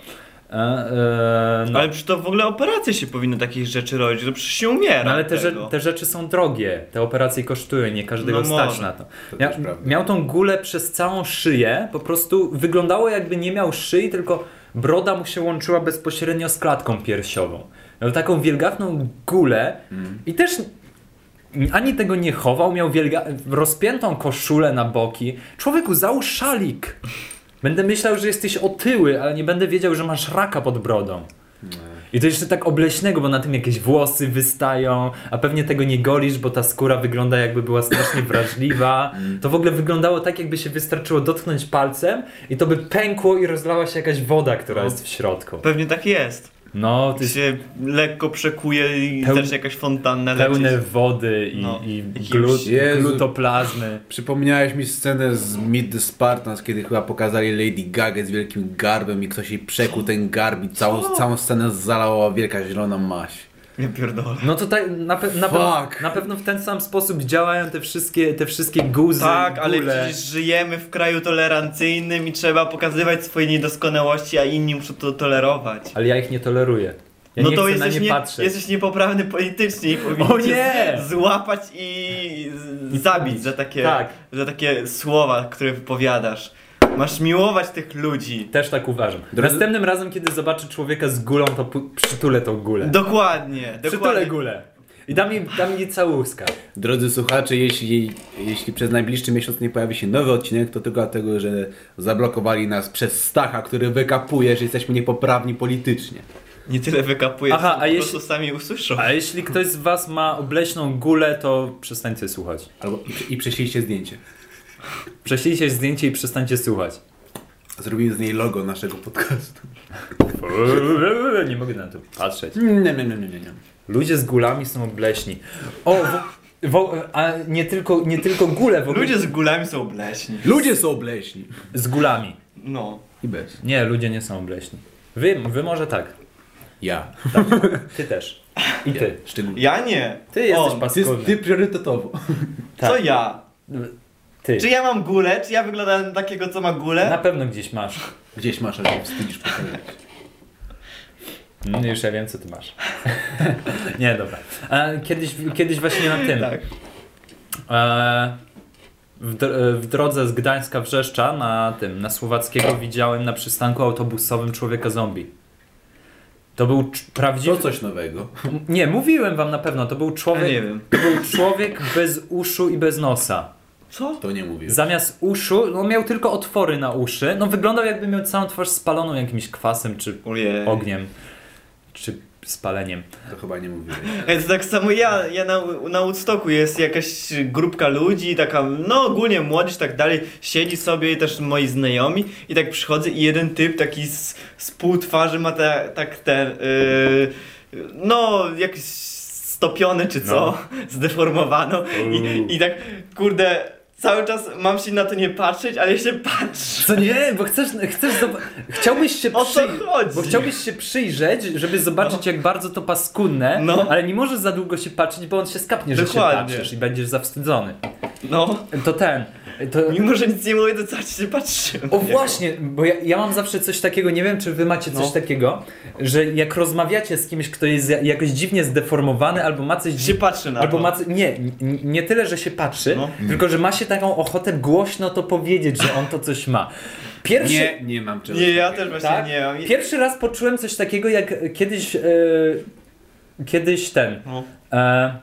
Speaker 2: E, e, no.
Speaker 3: Ale przecież to w ogóle operacje się powinny takich rzeczy robić, to przecież się umiera.
Speaker 2: No ale te, rze- te rzeczy są drogie, te operacje kosztują, nie każdego
Speaker 3: No
Speaker 2: stać
Speaker 3: może.
Speaker 2: na to.
Speaker 1: To
Speaker 2: Mia-
Speaker 1: prawda.
Speaker 2: miał tą gulę przez całą szyję, po prostu wyglądało jakby nie miał szyi, tylko broda mu się łączyła bezpośrednio z klatką piersiową. Miał taką wielgachną gulę
Speaker 1: Mm.
Speaker 2: i też ani tego nie chował, miał wielga- rozpiętą koszulę na boki. Człowieku, załóż szalik. Będę myślał, że jesteś otyły, ale nie będę wiedział, że masz raka pod brodą. I to jeszcze tak obleśnego, bo na tym jakieś włosy wystają, a pewnie tego nie golisz, bo ta skóra wygląda jakby była strasznie wrażliwa. To w ogóle wyglądało tak, jakby się wystarczyło dotknąć palcem i to by pękło i rozlała się jakaś woda, która
Speaker 3: No.
Speaker 2: jest w środku.
Speaker 3: Pewnie tak jest.
Speaker 2: No, jest
Speaker 3: się lekko przekuje i
Speaker 2: Peł-
Speaker 3: też jakaś fontanna
Speaker 2: pełne wody i,
Speaker 3: No.
Speaker 2: i glut,
Speaker 1: Jezu.
Speaker 2: glutoplazmy.
Speaker 1: Przypomniałeś mi scenę z Meet the Spartans, kiedy chyba pokazali Lady Gaga z wielkim garbem i ktoś jej przekuł ten garb i całą, całą scenę zalała wielka zielona maś.
Speaker 3: Nie pierdolę.
Speaker 2: No to tak, na, pe- na, pe- na pewno w ten sam sposób działają te wszystkie, te wszystkie guzy,
Speaker 3: Tak, ale przecież żyjemy w kraju tolerancyjnym i trzeba pokazywać swoje niedoskonałości, a inni muszą to tolerować.
Speaker 2: Ale ja ich nie toleruję. Ja
Speaker 3: no
Speaker 2: nie
Speaker 3: to
Speaker 2: chcę
Speaker 3: jesteś,
Speaker 2: na nie
Speaker 3: nie,
Speaker 2: patrzeć.
Speaker 3: jesteś niepoprawny politycznie i
Speaker 2: O
Speaker 3: powinien złapać i, z- zabić za takie,
Speaker 2: Tak.
Speaker 3: za takie słowa, które wypowiadasz. Masz miłować tych ludzi.
Speaker 2: Też tak uważam.
Speaker 1: Drodzy-
Speaker 2: Następnym razem, kiedy zobaczę człowieka z gulą, to pu- przytulę tą gulę.
Speaker 3: Dokładnie,
Speaker 2: Przytulę
Speaker 3: dokładnie.
Speaker 2: gulę. I dam jej, dam jej całuska.
Speaker 1: Drodzy słuchacze, jeśli, jeśli przez najbliższy miesiąc nie pojawi się nowy odcinek, to tylko dlatego, że zablokowali nas przez Stacha, który wykapuje, że jesteśmy niepoprawni politycznie.
Speaker 3: Nie tyle wykapuje,
Speaker 2: Aha,
Speaker 3: co
Speaker 2: a
Speaker 3: po
Speaker 2: jeśli-
Speaker 3: prostu sami usłyszą.
Speaker 2: A jeśli ktoś z was ma obleśną gulę, to przestańcie słuchać.
Speaker 1: Albo i, i prześlijcie zdjęcie.
Speaker 2: Prześlijcie zdjęcie i przestańcie słuchać.
Speaker 1: Zrobimy z niej logo naszego podcastu.
Speaker 2: Nie mogę na to patrzeć.
Speaker 1: Nie, nie, nie, nie, nie. nie.
Speaker 2: Ludzie z gulami są obleśni. O, wo, wo, a nie tylko, nie tylko gule w ogóle.
Speaker 3: Ludzie z gulami są obleśni.
Speaker 1: Ludzie są obleśni.
Speaker 2: z gulami.
Speaker 3: No.
Speaker 1: I bez.
Speaker 2: Nie, ludzie nie są obleśni. Wy, wy może tak.
Speaker 1: Ja.
Speaker 2: Ty też. I ty.
Speaker 1: Szczególnie.
Speaker 3: Ja nie.
Speaker 2: Ty jesteś
Speaker 3: On.
Speaker 1: Ty,
Speaker 2: paskudny.
Speaker 1: ty priorytetowo.
Speaker 2: Tak.
Speaker 3: Co ja?
Speaker 2: Ty.
Speaker 3: Czy ja mam gulę? Czy ja wyglądam na takiego, co ma gulę?
Speaker 2: Na pewno gdzieś masz.
Speaker 1: Gdzieś masz, ale wstydzisz pokazać.
Speaker 2: Mm, już ja wiem, co ty masz. nie, dobra. E, kiedyś, kiedyś właśnie na tym.
Speaker 3: Tak.
Speaker 2: E, w, dr- w drodze z Gdańska Wrzeszcza na tym, na Słowackiego widziałem na przystanku autobusowym człowieka zombie. To był prawdziwy...
Speaker 1: To coś nowego.
Speaker 2: Nie, mówiłem wam na pewno, to był
Speaker 3: Ja
Speaker 2: człowiek,
Speaker 3: nie wiem.
Speaker 2: to był człowiek bez uszu i bez nosa.
Speaker 3: Co?
Speaker 1: To nie mówię.
Speaker 2: Zamiast uszu, on miał tylko otwory na uszy. No wyglądał jakby miał całą twarz spaloną jakimś kwasem, czy
Speaker 3: Ojej.
Speaker 2: ogniem, czy spaleniem.
Speaker 1: To chyba nie mówiłeś.
Speaker 3: Ej, To tak samo ja, ja na, na Woodstocku jest jakaś grupka ludzi, taka, no ogólnie młodzież, tak dalej, siedzi sobie i też moi znajomi i tak przychodzę i jeden typ taki z, z pół twarzy ma te, tak ten, yy, no jakiś stopiony czy co, zdeformowano
Speaker 2: Uuu.
Speaker 3: i, i tak, kurde, cały czas mam się na to nie patrzeć, ale się patrzę.
Speaker 2: Co nie, bo chcesz, chcesz chciałbyś się
Speaker 3: O co chodzi?
Speaker 2: Bo chciałbyś się przyjrzeć, żeby zobaczyć jak bardzo to paskudne,
Speaker 3: No.
Speaker 2: ale nie możesz za długo się patrzeć, bo on się skapnie, że
Speaker 3: Dokładnie.
Speaker 2: się patrzysz i będziesz zawstydzony.
Speaker 3: No,
Speaker 2: To ten, to...
Speaker 3: mimo że nic nie mówię, to cały czas się patrzyłem.
Speaker 2: O właśnie, bo ja, ja mam zawsze coś takiego, nie wiem czy wy macie coś
Speaker 3: No.
Speaker 2: takiego, że jak rozmawiacie z kimś, kto jest ja- jakoś dziwnie zdeformowany albo ma coś
Speaker 3: Się patrzę na
Speaker 2: Albo
Speaker 3: to.
Speaker 2: ma, co- nie, nie tyle, że się patrzy,
Speaker 3: No.
Speaker 2: tylko że ma się taką ochotę głośno to powiedzieć, że on to coś ma. Pierwszy,
Speaker 1: Nie, nie mam czegoś
Speaker 3: Nie, ja
Speaker 1: takiego.
Speaker 3: też właśnie
Speaker 2: Tak?
Speaker 3: nie mam.
Speaker 2: Pierwszy raz poczułem coś takiego, jak kiedyś. E, kiedyś ten.
Speaker 3: No.
Speaker 2: E,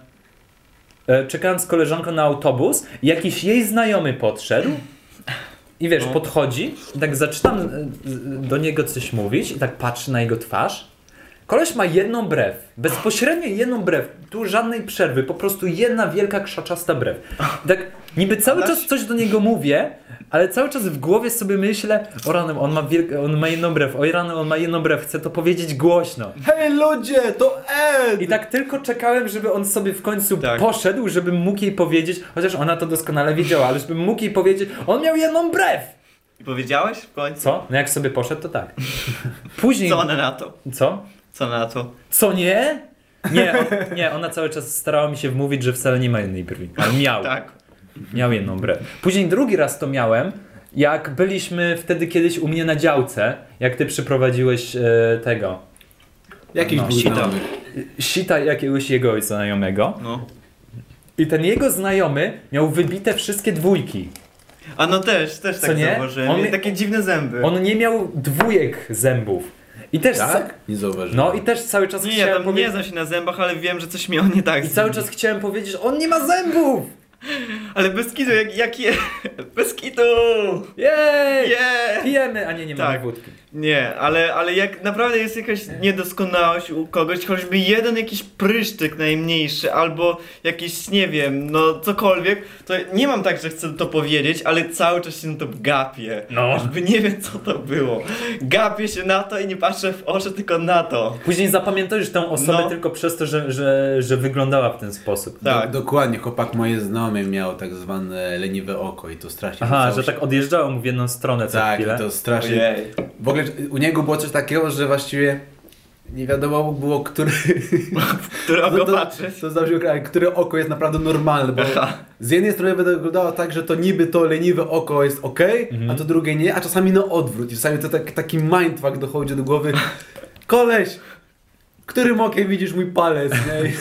Speaker 2: czekałem z koleżanką na autobus, jakiś jej znajomy podszedł. I wiesz,
Speaker 3: No.
Speaker 2: podchodzi, i tak zaczynam e, do niego coś mówić, i tak patrzy na jego twarz. Koleś ma jedną brew, bezpośrednio jedną brew, tu żadnej przerwy, po prostu jedna wielka krzaczasta brew. I tak niby cały czas coś do niego mówię, ale cały czas w głowie sobie myślę, o rany, on ma, wielk- on ma jedną brew, o rany, on ma jedną brew, chcę to powiedzieć głośno.
Speaker 1: Hej ludzie, to Ed!
Speaker 2: I tak tylko czekałem, żeby on sobie w końcu
Speaker 3: Tak.
Speaker 2: poszedł, żebym mógł jej powiedzieć, chociaż ona to doskonale wiedziała, ale żebym mógł jej powiedzieć, on miał jedną brew.
Speaker 3: I powiedziałeś w końcu?
Speaker 2: Co? No jak sobie poszedł, to tak. Później...
Speaker 3: Co ona na to?
Speaker 2: Co?
Speaker 3: Co na to?
Speaker 2: Co nie? Nie, on, nie, ona cały czas starała mi się wmówić, że wcale nie ma jednej brwi. Ale miał.
Speaker 3: Tak.
Speaker 2: Miał jedną brew. Później drugi raz to miałem, jak byliśmy wtedy kiedyś u mnie na działce, jak ty przyprowadziłeś e, tego,
Speaker 1: Jakiś
Speaker 2: No,
Speaker 3: sita.
Speaker 2: sita jakiegoś jego znajomego.
Speaker 3: No.
Speaker 2: I ten jego znajomy miał wybite wszystkie dwójki.
Speaker 3: A no też, też
Speaker 2: Co
Speaker 3: tak
Speaker 2: nie?
Speaker 3: zauważyłem.
Speaker 2: On
Speaker 3: takie dziwne zęby.
Speaker 2: On nie miał dwójek zębów. I też,
Speaker 1: Tak? Nie zauważyłem.
Speaker 2: no i też cały czas
Speaker 3: Nie, ja
Speaker 2: chciałem
Speaker 3: tam nie
Speaker 2: powiedzieć,
Speaker 3: znam się na zębach, ale wiem, że coś miał nie tak.
Speaker 2: i cały czas chciałem powiedzieć, on nie ma zębów!
Speaker 3: Ale bez kitu, jak, jak je... Bez kitu!
Speaker 2: Jej!
Speaker 3: Yeah!
Speaker 2: Pijemy, a nie, nie mamy
Speaker 3: Tak.
Speaker 2: wódki.
Speaker 3: Nie, ale, ale jak naprawdę jest jakaś niedoskonałość u kogoś, choćby jeden jakiś prysztyk najmniejszy, albo jakiś, nie wiem, no cokolwiek, to nie mam tak, że chcę to powiedzieć, ale cały czas się na to gapię.
Speaker 2: No.
Speaker 3: Jakby nie wiem co to było. Gapię się na to i nie patrzę w oczy, tylko na to.
Speaker 2: Później zapamiętujesz tę osobę
Speaker 3: No.
Speaker 2: tylko przez to, że, że, że wyglądała w ten sposób.
Speaker 3: Tak.
Speaker 1: Do, dokładnie, chłopak moje znajome miał tak zwane leniwe oko i to strasznie
Speaker 2: Aha, że
Speaker 1: się-
Speaker 2: tak odjeżdżało mu w jedną stronę co
Speaker 1: Tak,
Speaker 2: chwilę.
Speaker 1: i to strasznie...
Speaker 3: Ojej.
Speaker 1: W ogóle u niego było coś takiego, że właściwie nie wiadomo było, który...
Speaker 3: Które oko
Speaker 1: to,
Speaker 3: patrzeć.
Speaker 1: to znaczy, które oko jest naprawdę normalne, bo
Speaker 3: Aha.
Speaker 1: z jednej strony wyglądało tak, że to niby to leniwe oko jest ok, a to drugie nie, a czasami na odwrót. I czasami to tak, taki mindfuck dochodzi do głowy. Koleś, którym okiem widzisz mój palec? Nie?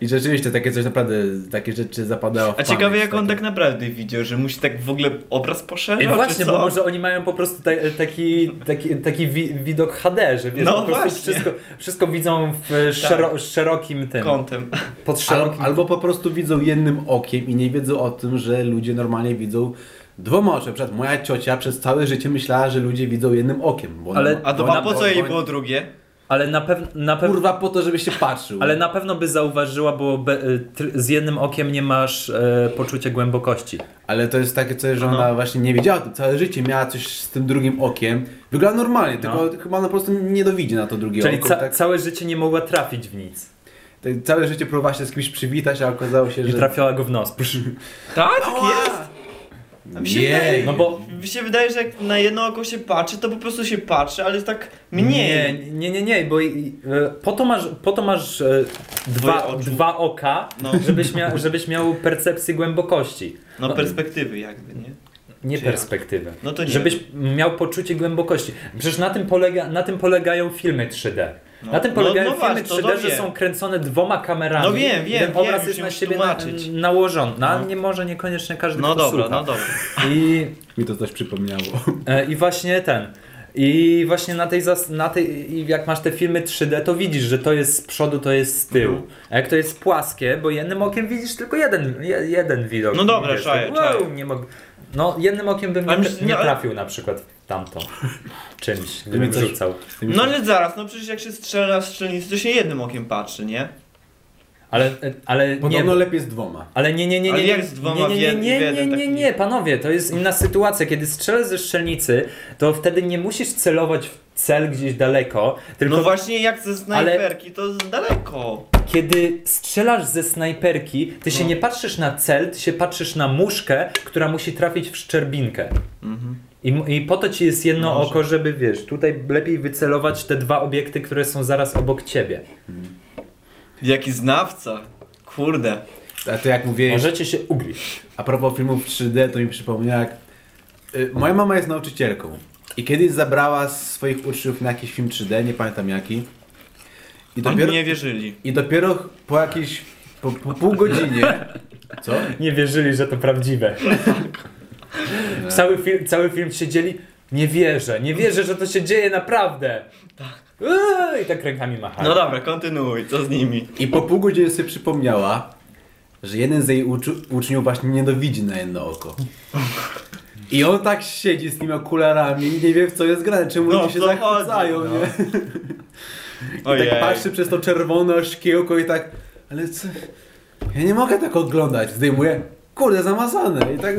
Speaker 1: I rzeczywiście takie coś naprawdę, takie rzeczy zapadało w
Speaker 3: A ciekawe
Speaker 1: pamięć,
Speaker 3: jak on
Speaker 1: takie-
Speaker 3: tak naprawdę widział, że musi tak w ogóle obraz poszerzać.
Speaker 2: I właśnie,
Speaker 3: czy co?
Speaker 2: bo może oni mają po prostu ta, taki, taki, taki wi widok HD, że wiesz,
Speaker 3: No
Speaker 2: po prostu
Speaker 3: właśnie.
Speaker 2: wszystko, wszystko widzą w szero szerokim tym,
Speaker 3: kątem.
Speaker 2: pod
Speaker 1: Al,
Speaker 2: szerokim...
Speaker 1: albo po prostu widzą jednym okiem i nie wiedzą o tym, że ludzie normalnie widzą dwoma oczami. Na przykład moja ciocia przez całe życie myślała, że ludzie widzą jednym okiem. Bo ona-
Speaker 2: Ale-
Speaker 3: A to
Speaker 1: ona-
Speaker 3: po co
Speaker 1: bo-
Speaker 3: jej było drugie?
Speaker 2: Ale na, pew na pewno...
Speaker 1: Kurwa po to, żeby się patrzył.
Speaker 2: Ale na pewno by zauważyła, bo y, z jednym okiem nie masz e, poczucia głębokości.
Speaker 1: Ale to jest takie coś, że
Speaker 3: No.
Speaker 1: ona właśnie nie wiedziała, to całe życie miała coś z tym drugim okiem. Wygląda normalnie, tylko chyba ona po prostu nie dowidzi na to drugie
Speaker 2: No. Czyli
Speaker 1: oko.
Speaker 2: ca
Speaker 1: tak,
Speaker 2: całe życie nie mogła trafić w nic.
Speaker 1: tak, całe życie próbowała się z kimś przywitać, a okazało się,
Speaker 2: I
Speaker 1: że...
Speaker 2: trafiała go w nos.
Speaker 3: Tak, tak jest. A mi się
Speaker 1: Nie,
Speaker 3: wydaje,
Speaker 2: No bo
Speaker 3: mi się wydaje, że jak na jedno oko się patrzy, to po prostu się patrzy, ale tak mniej.
Speaker 2: Nie, nie, nie, nie, bo i- e, po to masz, po to masz e, dwa,
Speaker 3: oczu.
Speaker 2: dwa oka,
Speaker 3: No.
Speaker 2: żebyś, mia, żebyś miał percepcję głębokości.
Speaker 3: No perspektywy jakby, nie?
Speaker 2: Nie
Speaker 3: Czy jak?
Speaker 2: perspektywę.
Speaker 3: No to nie
Speaker 2: Żebyś miał poczucie głębokości. Przecież na tym, polega, na tym polegają filmy 3D.
Speaker 3: No.
Speaker 2: Na tym
Speaker 3: No-
Speaker 2: polegają
Speaker 3: no
Speaker 2: filmy
Speaker 3: właśnie, to
Speaker 2: 3D,
Speaker 3: to
Speaker 2: że
Speaker 3: wiem.
Speaker 2: są kręcone dwoma kamerami.
Speaker 3: No wiem, wiem, wiem,
Speaker 2: obraz
Speaker 3: już
Speaker 2: jest na siebie na, nałożony. No, ale
Speaker 3: No.
Speaker 2: nie może niekoniecznie każdy
Speaker 3: No dobra, no dobra.
Speaker 2: I
Speaker 1: Mi to coś przypomniało.
Speaker 2: E, I właśnie ten. I właśnie na tej, na tej, jak masz te filmy 3D, to widzisz, że to jest z przodu, to jest z tyłu.
Speaker 3: Mhm.
Speaker 2: A jak to jest płaskie, bo jednym okiem widzisz tylko jeden, je, jeden widok.
Speaker 3: No dobra,
Speaker 2: Wiesz,
Speaker 3: czaję,
Speaker 2: tak, wow, nie mogę. No jednym okiem bym nie, nie
Speaker 3: ale-
Speaker 2: trafił na przykład tamto. Czymś, gdybym
Speaker 1: coś-
Speaker 2: rzucał.
Speaker 3: No ale zaraz, no przecież jak się strzela z strzelnicy, to się jednym okiem patrzy, nie?
Speaker 2: Ale, ale nie,
Speaker 1: Podobno lepiej z dwoma.
Speaker 2: ale nie, nie, nie, nie,
Speaker 3: Ale
Speaker 2: nie,
Speaker 3: jak z dwoma
Speaker 2: nie, nie, nie, nie, nie, nie, nie, panowie, to jest inna sytuacja. Kiedy strzelasz ze strzelnicy, to wtedy nie musisz celować w cel gdzieś daleko, tylko
Speaker 3: No właśnie jak ze snajperki, to z daleko.
Speaker 2: Kiedy strzelasz ze snajperki, ty się
Speaker 3: No.
Speaker 2: nie patrzysz na cel, ty się patrzysz na muszkę, która musi trafić w szczerbinkę. I, I po to ci jest jedno
Speaker 3: Może.
Speaker 2: oko, żeby wiesz, tutaj lepiej wycelować te dwa obiekty, które są zaraz obok ciebie.
Speaker 3: Jaki znawca. Kurde.
Speaker 1: A to jak mówiłeś,
Speaker 2: Możecie się uglić.
Speaker 1: a propos filmów 3D, to mi przypomniało jak... Y, moja mama jest nauczycielką i kiedyś zabrała swoich uczniów na jakiś film 3D, nie pamiętam jaki. I
Speaker 3: Oni
Speaker 1: dopiero,
Speaker 3: nie wierzyli.
Speaker 1: i dopiero po jakiejś... Po, po pół godzinie... Co?
Speaker 2: Nie wierzyli, że to prawdziwe. cały, film, cały film siedzieli, nie wierzę, nie wierzę, że to się dzieje naprawdę. Eee, I tak rękami machali.
Speaker 3: No dobra, kontynuuj, co z nimi?
Speaker 1: I po pół godziny sobie przypomniała, że jeden z jej uczu, uczniów właśnie nie dowidzi na jedno oko. I on tak siedzi z tymi okularami i nie wie w co jest grane, czemu
Speaker 3: No,
Speaker 1: ludzie się
Speaker 3: to
Speaker 1: zachwycają,
Speaker 3: chodzi,
Speaker 1: nie? I
Speaker 3: Ojej.
Speaker 1: tak patrzy przez to czerwone szkiełko i tak, ale co? Ja nie mogę tak oglądać. Zdejmuję, kurde, zamazane. I tak...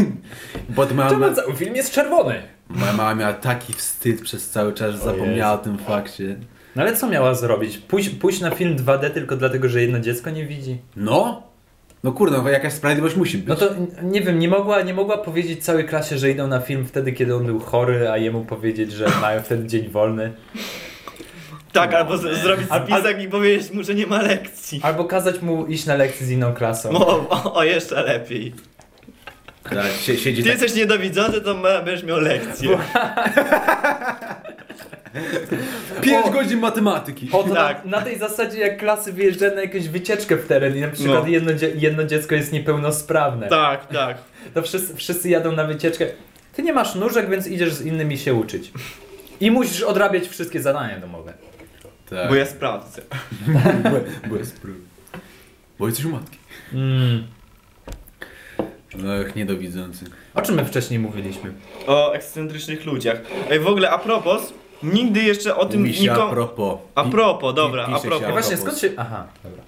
Speaker 1: Potem moja,
Speaker 2: Czemu cały film jest czerwony?
Speaker 1: moja mama miała taki wstyd przez cały czas, że zapomniała o tym fakcie.
Speaker 2: No ale co miała zrobić? Pójść, pójść na film 2D tylko dlatego, że jedno dziecko nie widzi?
Speaker 1: No? No kurde, no jakaś sprawiedliwość musi być.
Speaker 2: No to nie wiem, nie mogła, nie mogła powiedzieć całej klasie, że idą na film wtedy, kiedy on był chory, a jemu powiedzieć, że mają wtedy dzień wolny.
Speaker 3: Tak, albo z- zrobić
Speaker 2: Al-
Speaker 3: spisek i powiedzieć mu, że nie ma lekcji.
Speaker 2: Albo kazać mu iść na lekcję z inną klasą.
Speaker 3: O, o, o jeszcze lepiej.
Speaker 1: Tak, sie- siedzi
Speaker 3: Ty
Speaker 1: tak,
Speaker 3: jesteś niedowidzący, to ma- będziesz miał lekcję.
Speaker 1: 5
Speaker 2: O.
Speaker 1: godzin matematyki.
Speaker 2: O,
Speaker 3: Tak.
Speaker 2: na, na tej zasadzie jak klasy wyjeżdżają na jakąś wycieczkę w teren i na przykład
Speaker 3: No.
Speaker 2: jedno, jedno dziecko jest niepełnosprawne,
Speaker 3: Tak, tak.
Speaker 2: to wszyscy, wszyscy jadą na wycieczkę. Ty nie masz nóżek, więc idziesz z innymi się uczyć. I musisz odrabiać wszystkie zadania domowe.
Speaker 1: Tak.
Speaker 3: Bo ja sprawdzę.
Speaker 1: Bo, bo jest sprawy. Bo jesteś u matki.
Speaker 2: Mm.
Speaker 1: No, jak niedowidzący.
Speaker 2: O czym my wcześniej mówiliśmy?
Speaker 3: O ekscentrycznych ludziach. Ej, w ogóle a propos, nigdy jeszcze o tym
Speaker 1: Mówi się a
Speaker 3: nikomu...
Speaker 1: propos.
Speaker 3: A propos, dobra,
Speaker 1: pi-
Speaker 3: a propos.
Speaker 2: Ja
Speaker 1: a
Speaker 2: właśnie,
Speaker 1: propos.
Speaker 2: skąd się... Aha, dobra.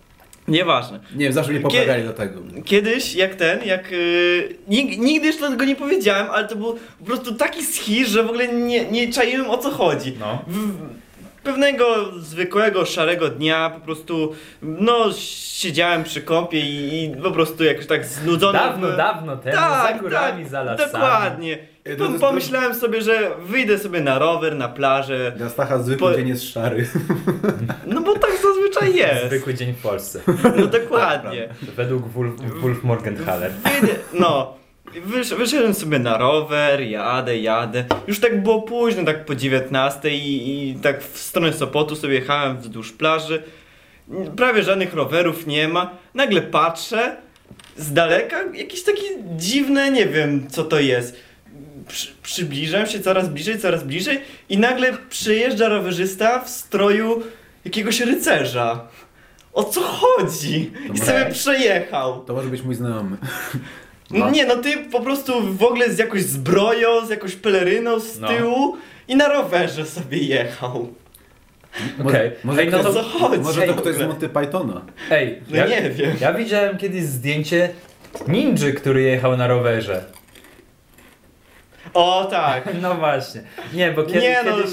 Speaker 3: Nieważne.
Speaker 1: Nie wiem, zawsze mnie poprawiali do tego.
Speaker 3: Kiedyś, jak ten, jak. Yy, nig, nigdy jeszcze tego nie powiedziałem, ale to był po prostu taki schizz, że w ogóle nie, nie czaiłem o co chodzi.
Speaker 2: No.
Speaker 3: W, pewnego zwykłego, szarego dnia po prostu, no, siedziałem przy kąpie i, i po prostu jakoś tak znudzony.
Speaker 2: Dawno,
Speaker 3: byłem.
Speaker 2: dawno temu,
Speaker 3: Tak,
Speaker 2: za górami,
Speaker 3: tak,
Speaker 2: za lasami.
Speaker 3: Dokładnie.
Speaker 1: To
Speaker 3: pomyślałem sobie, że wyjdę sobie na rower, na plażę.
Speaker 1: Dla Stacha zwykły
Speaker 3: Po-
Speaker 1: dzień jest szary.
Speaker 3: No bo tak jest.
Speaker 2: Zwykły dzień w Polsce.
Speaker 3: No dokładnie.
Speaker 2: Według Wolf, Wolf Morgenthaler.
Speaker 3: No. Wysz, wyszedłem sobie na rower, jadę, jadę. Już tak było późno, tak po 19 i, i tak w stronę Sopotu sobie jechałem wzdłuż plaży. Prawie żadnych rowerów nie ma. Nagle patrzę, z daleka jakieś takie dziwne, nie wiem co to jest. Przy, przybliżam się coraz bliżej, coraz bliżej i nagle przyjeżdża rowerzysta w stroju jakiegoś rycerza. O co chodzi? I sobie przejechał.
Speaker 1: To może być mój znajomy.
Speaker 3: No. Nie, no ty po prostu w ogóle z jakąś zbroją, z jakąś peleryną z
Speaker 2: No.
Speaker 3: tyłu i na rowerze sobie jechał.
Speaker 2: Okej.
Speaker 1: Może,
Speaker 2: Ej, no
Speaker 1: ktoś-
Speaker 3: o co chodzi?
Speaker 1: może to ktoś z. Monty Pythona.
Speaker 2: Ej,
Speaker 3: No
Speaker 2: ja,
Speaker 3: nie wiem.
Speaker 2: ja widziałem kiedyś zdjęcie ninży, który jechał na rowerze.
Speaker 3: O tak.
Speaker 2: No właśnie. Nie, bo kiedy,
Speaker 3: nie no,
Speaker 2: kiedyś...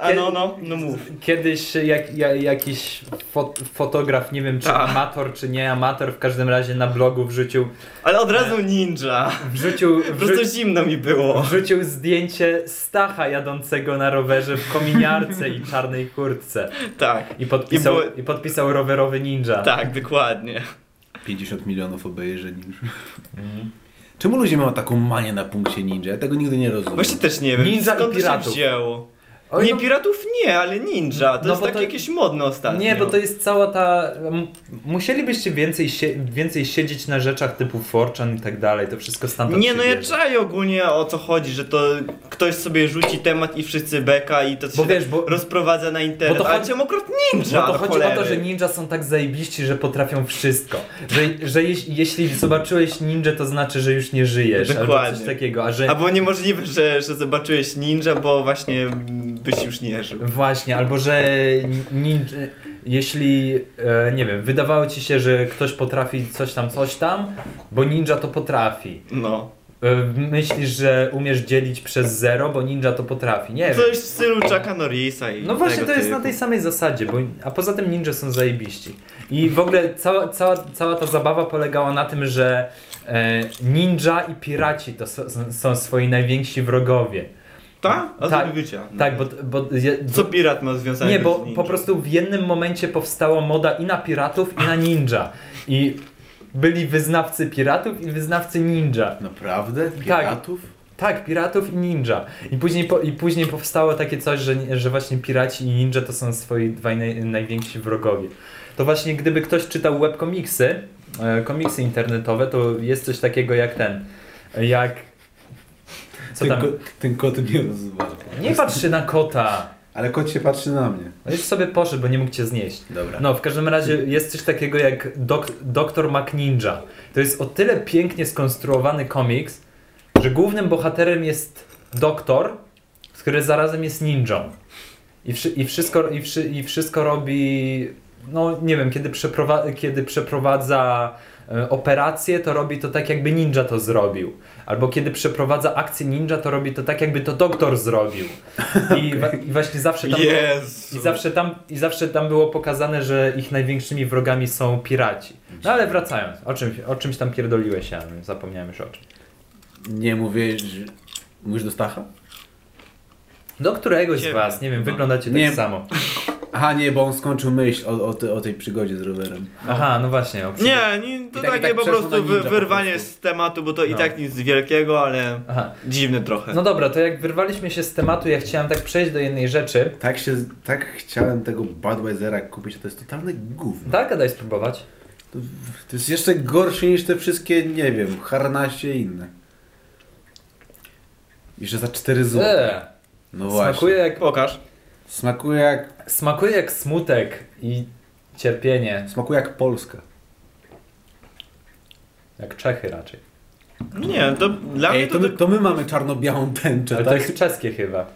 Speaker 3: a no, no, no mów.
Speaker 2: Kiedyś jak, ja, jakiś fot, fotograf, nie wiem czy
Speaker 3: Tak.
Speaker 2: amator, czy nie amator, w każdym razie na blogu wrzucił,
Speaker 3: Ale od razu ninja.
Speaker 2: wrzucił,
Speaker 3: Po prostu
Speaker 2: wrzucił,
Speaker 3: zimno mi było.
Speaker 2: wrzucił zdjęcie Stacha jadącego na rowerze w kominiarce i czarnej kurtce.
Speaker 3: Tak,
Speaker 2: I podpisał,
Speaker 3: I
Speaker 2: i,
Speaker 3: było-
Speaker 2: podpisał rowerowy ninja.
Speaker 3: tak, dokładnie.
Speaker 1: 50 milionów obejrzeń już.
Speaker 2: Mhm.
Speaker 1: Czemu ludzie mają taką manię na punkcie ninja? Ja tego nigdy nie rozumiem.
Speaker 3: Właśnie też nie wiem,
Speaker 2: Ninja i
Speaker 3: skąd to się
Speaker 2: piratów.
Speaker 3: wzięło.
Speaker 2: Oj,
Speaker 3: nie
Speaker 2: no-
Speaker 3: piratów nie, ale ninja. To
Speaker 2: No
Speaker 3: jest
Speaker 2: bo
Speaker 3: takie
Speaker 2: to-
Speaker 3: jakieś modne ostatnio.
Speaker 2: Nie, bo to jest cała ta. Musielibyście więcej, sie, więcej siedzieć na rzeczach typu Forchan i tak dalej. To wszystko stamtąd
Speaker 3: Nie, no ja czaję ogólnie o co chodzi, że to ktoś sobie rzuci temat i wszyscy beka i to
Speaker 2: Bo
Speaker 3: się
Speaker 2: wiesz, bo-
Speaker 3: rozprowadza na internet.
Speaker 2: bo to chodzi-
Speaker 3: chciałem akurat ninja,
Speaker 2: No to
Speaker 3: do
Speaker 2: chodzi o to,
Speaker 3: cholery.
Speaker 2: że ninja są tak zajebiści, że potrafią wszystko. Że, że jeś, jeśli zobaczyłeś ninja, to znaczy, że już nie żyjesz. Albo
Speaker 3: Dokładnie.
Speaker 2: coś takiego. A że.
Speaker 3: A było niemożliwe, że, że zobaczyłeś ninja, bo właśnie byś już nie żył.
Speaker 2: Właśnie, albo że ninja, jeśli, e, nie wiem, wydawało ci się, że ktoś potrafi coś tam, coś tam, bo ninja to potrafi.
Speaker 3: No.
Speaker 2: E, Myślisz, że umiesz dzielić przez zero, bo ninja to potrafi. Nie wiem.
Speaker 3: Coś w stylu Chucka Norrisa i
Speaker 2: No właśnie to jest
Speaker 3: typu.
Speaker 2: na tej samej zasadzie, bo, a poza tym ninja są zajebiści. I w ogóle cała, cała, cała ta zabawa polegała na tym, że e, ninja i piraci to są, są swoi najwięksi wrogowie.
Speaker 3: Tak? A
Speaker 2: Tak.
Speaker 3: tak. bycia.
Speaker 2: Tak, bo, bo,
Speaker 3: Co pirat ma związane
Speaker 2: nie, bo po prostu w jednym momencie powstała moda i na piratów, i na ninja. I byli wyznawcy piratów i wyznawcy ninja.
Speaker 1: Naprawdę? Piratów?
Speaker 2: Tak, piratów i ninja. I później, po, i później powstało takie coś, że, że właśnie piraci i ninja to są swoi dwaj naj, najwięksi wrogowie. To właśnie gdyby ktoś czytał webkomiksy, e, komiksy internetowe, to jest coś takiego jak ten, jak... Co
Speaker 1: ten,
Speaker 2: tam?
Speaker 1: ko, ten kot mnie rozwala.
Speaker 2: Nie patrzy na kota.
Speaker 1: Ale kot się patrzy na mnie.
Speaker 2: No już sobie poszedł, bo nie mógł cię znieść.
Speaker 1: Dobra.
Speaker 2: No, w każdym razie jest coś takiego jak dok Doktor McNinja. To jest o tyle pięknie skonstruowany komiks, że głównym bohaterem jest doktor, który zarazem jest ninją. I, wszy i, wszystko, i, wszy I wszystko robi, no nie wiem, kiedy, przeprowa kiedy przeprowadza e, operację, to robi to tak jakby ninja to zrobił. Albo kiedy przeprowadza akcję ninja, to robi to tak jakby to doktor zrobił. I, wa i właśnie zawsze tam...
Speaker 3: Jezu.
Speaker 2: I zawsze, tam, I zawsze tam było pokazane, że ich największymi wrogami są piraci. No ale wracając, o czymś, o czymś tam pierdoliłeś, ja zapomniałem już o czym.
Speaker 1: Nie mówię, że... Mówisz do Stacha?
Speaker 2: Do któregoś z was, nie wiem, wyglądacie tak
Speaker 1: Nie.
Speaker 2: samo.
Speaker 1: Aha, nie, bo on skończył myśl o, o, o tej przygodzie z rowerem.
Speaker 2: Aha, no właśnie. O
Speaker 3: Nie, nie, to
Speaker 1: I tak-
Speaker 3: takie
Speaker 1: tak
Speaker 3: po prostu
Speaker 1: na
Speaker 3: wy,
Speaker 1: ninja po
Speaker 3: wyrwanie
Speaker 1: prostu.
Speaker 3: z tematu, bo to i
Speaker 2: No.
Speaker 3: tak nic wielkiego, ale
Speaker 2: Aha.
Speaker 3: dziwne trochę.
Speaker 2: No dobra, to jak wyrwaliśmy się z tematu, ja chciałem tak przejść do jednej rzeczy.
Speaker 1: Tak się, tak chciałem tego Budweisera kupić, a to jest totalne gówno.
Speaker 2: Tak, a daj spróbować.
Speaker 1: To, to jest jeszcze gorsze niż te wszystkie, nie wiem, harnaście i inne. Jeszcze za 4 zł.
Speaker 2: Eee,
Speaker 1: No właśnie.
Speaker 2: smakuje jak,
Speaker 3: Pokaż.
Speaker 1: Smakuje jak,
Speaker 2: smakuje jak smutek i cierpienie.
Speaker 1: smakuje jak Polska.
Speaker 2: Jak Czechy raczej.
Speaker 3: Nie, to dla mnie
Speaker 1: Ej,
Speaker 3: to,
Speaker 1: to my, to my mamy czarno-białą tęczę,
Speaker 2: Ale to
Speaker 1: tak?
Speaker 2: jest czeskie chyba.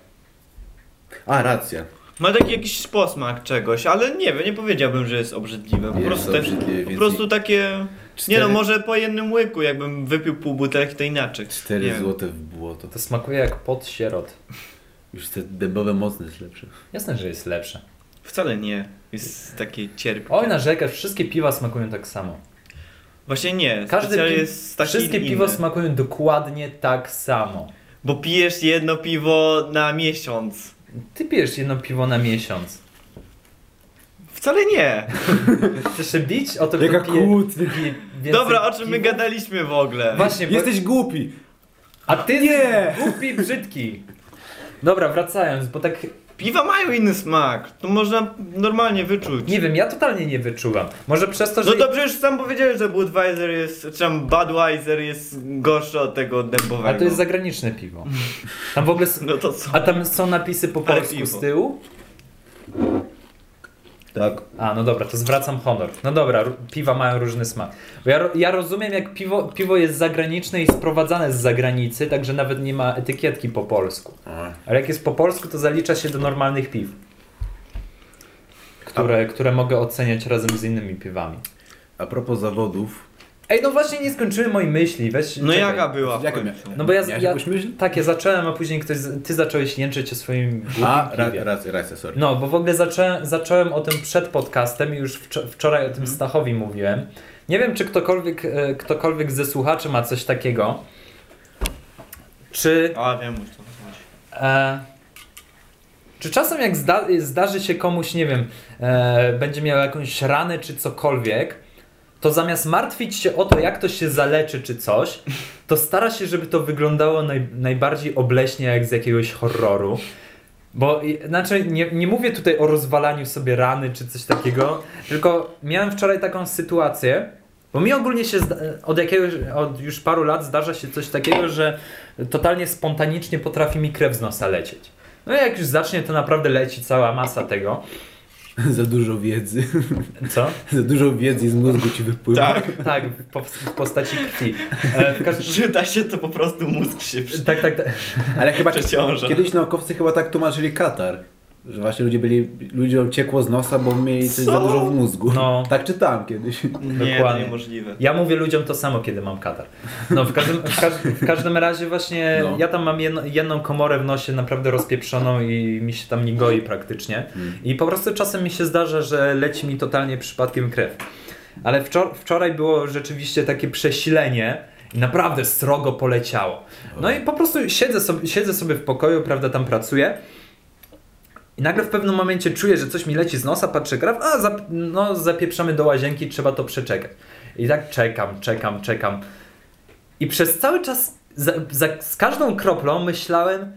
Speaker 1: A, racja.
Speaker 3: ma taki jakiś posmak czegoś, ale nie wiem, nie powiedziałbym, że jest obrzydliwe. Po
Speaker 1: Jest
Speaker 3: prostu, te,
Speaker 1: obrzydliwe,
Speaker 3: po prostu takie... Nie no,
Speaker 1: Cztery-
Speaker 3: może po jednym łyku, jakbym wypił pół butelki, to inaczej. Nie
Speaker 1: 4
Speaker 3: wiem.
Speaker 1: złote w błoto.
Speaker 2: To smakuje jak pot sierot.
Speaker 1: Już te dębowe mocne jest lepsze.
Speaker 2: Jasne, że jest lepsze.
Speaker 3: Wcale nie. Jest takie cierpkie.
Speaker 2: Oj, narzekasz, wszystkie piwa smakują tak samo.
Speaker 3: Właśnie nie.
Speaker 2: Każdy pi-
Speaker 3: jest taki
Speaker 2: Wszystkie
Speaker 3: inny.
Speaker 2: piwo smakują dokładnie tak samo.
Speaker 3: Bo pijesz jedno piwo na miesiąc.
Speaker 2: Ty pijesz jedno piwo na miesiąc.
Speaker 3: Wcale nie.
Speaker 2: Chcesz się bić o to,
Speaker 1: Jaka
Speaker 2: kto pije, więcej
Speaker 3: Dobra, o czym my
Speaker 2: piwa?
Speaker 3: gadaliśmy w ogóle?
Speaker 2: Właśnie, bo...
Speaker 1: Jesteś głupi!
Speaker 2: A ty
Speaker 1: Nie!
Speaker 2: głupi, brzydki. Dobra, wracając, bo tak
Speaker 3: Piwa mają inny smak. To można normalnie wyczuć.
Speaker 2: nie wiem, ja totalnie nie wyczułam. Może przez to, że
Speaker 3: No to przecież sam powiedziałeś, że Budweiser jest, czy tam Budweiser jest gorszy od tego dębowego.
Speaker 2: Ale to jest zagraniczne piwo. Tam w ogóle
Speaker 3: No to co?
Speaker 2: a tam są napisy po polsku z tyłu?
Speaker 1: Tak.
Speaker 2: A, no dobra, to zwracam honor. No dobra, piwa mają różny smak. Bo ja, ja rozumiem, jak piwo, piwo jest zagraniczne i sprowadzane z zagranicy, także nawet nie ma etykietki po polsku. Ale jak jest po polsku, to zalicza się do normalnych piw. Które, które mogę oceniać razem z innymi piwami.
Speaker 1: A propos zawodów.
Speaker 2: Ej, no właśnie nie skończyłem mojej myśli, weź.
Speaker 3: No
Speaker 2: czekaj.
Speaker 3: jaka była w
Speaker 1: Jaka
Speaker 2: No bo ja, ja
Speaker 1: myśl?
Speaker 2: tak, ja zacząłem, a później ktoś, ty zacząłeś jęczeć o swoim
Speaker 1: A, ra,
Speaker 2: piwie.
Speaker 1: racja, racja, sorry.
Speaker 2: No, bo w ogóle zacząłem, zacząłem o tym przed podcastem i już wczo- wczoraj o tym
Speaker 1: Mhm.
Speaker 2: Stachowi mówiłem. Nie wiem, czy ktokolwiek, e, ktokolwiek ze słuchaczy ma coś takiego. Czy,
Speaker 3: A wiem, o co chodzi.
Speaker 2: e, czy czasem jak zda, zdarzy się komuś, nie wiem, e, będzie miał jakąś ranę czy cokolwiek, to zamiast martwić się o to, jak to się zaleczy czy coś, to stara się, żeby to wyglądało naj, najbardziej obleśnie jak z jakiegoś horroru. Bo znaczy nie, nie mówię tutaj o rozwalaniu sobie rany czy coś takiego, tylko miałem wczoraj taką sytuację, bo mi ogólnie się od jakiegoś, od już paru lat zdarza się coś takiego, że totalnie spontanicznie potrafi mi krew z nosa lecieć. No i jak już zacznie, to naprawdę leci cała masa tego.
Speaker 1: Za dużo wiedzy.
Speaker 2: Co?
Speaker 1: Za dużo wiedzy z mózgu ci wypływa.
Speaker 3: Tak,
Speaker 2: Tak, w, po, w postaci krwi. E, w każdym...
Speaker 3: czyta się to po prostu mózg się przy...
Speaker 2: Tak, tak, tak.
Speaker 1: Ale chyba
Speaker 3: przeciąża.
Speaker 1: kiedyś naukowcy chyba tak tłumaczyli katar. Że właśnie ludzie byli, ludziom ciekło z nosa, bo mieli coś
Speaker 3: Co?
Speaker 1: za dużo w mózgu.
Speaker 2: No.
Speaker 1: Tak czytałem kiedyś.
Speaker 3: Nie,
Speaker 2: Dokładnie.
Speaker 3: niemożliwe.
Speaker 2: Ja mówię ludziom to samo, kiedy mam katar. No w każdym, w każdym, w każdym razie właśnie
Speaker 1: No.
Speaker 2: ja tam mam jedno, jedną komorę w nosie naprawdę rozpieprzoną i mi się tam nie goi praktycznie.
Speaker 1: Mm.
Speaker 2: I po prostu czasem mi się zdarza, że leci mi totalnie przypadkiem krew. Ale wczor- wczoraj było rzeczywiście takie przesilenie i naprawdę srogo poleciało. No i po prostu siedzę sobie, siedzę sobie w pokoju, prawda, tam pracuję. I nagle w pewnym momencie czuję, że coś mi leci z nosa, patrzę krew, a zap- no zapieprzamy do łazienki, trzeba to przeczekać. I tak czekam, czekam, czekam. I przez cały czas, za, za, z każdą kroplą myślałem,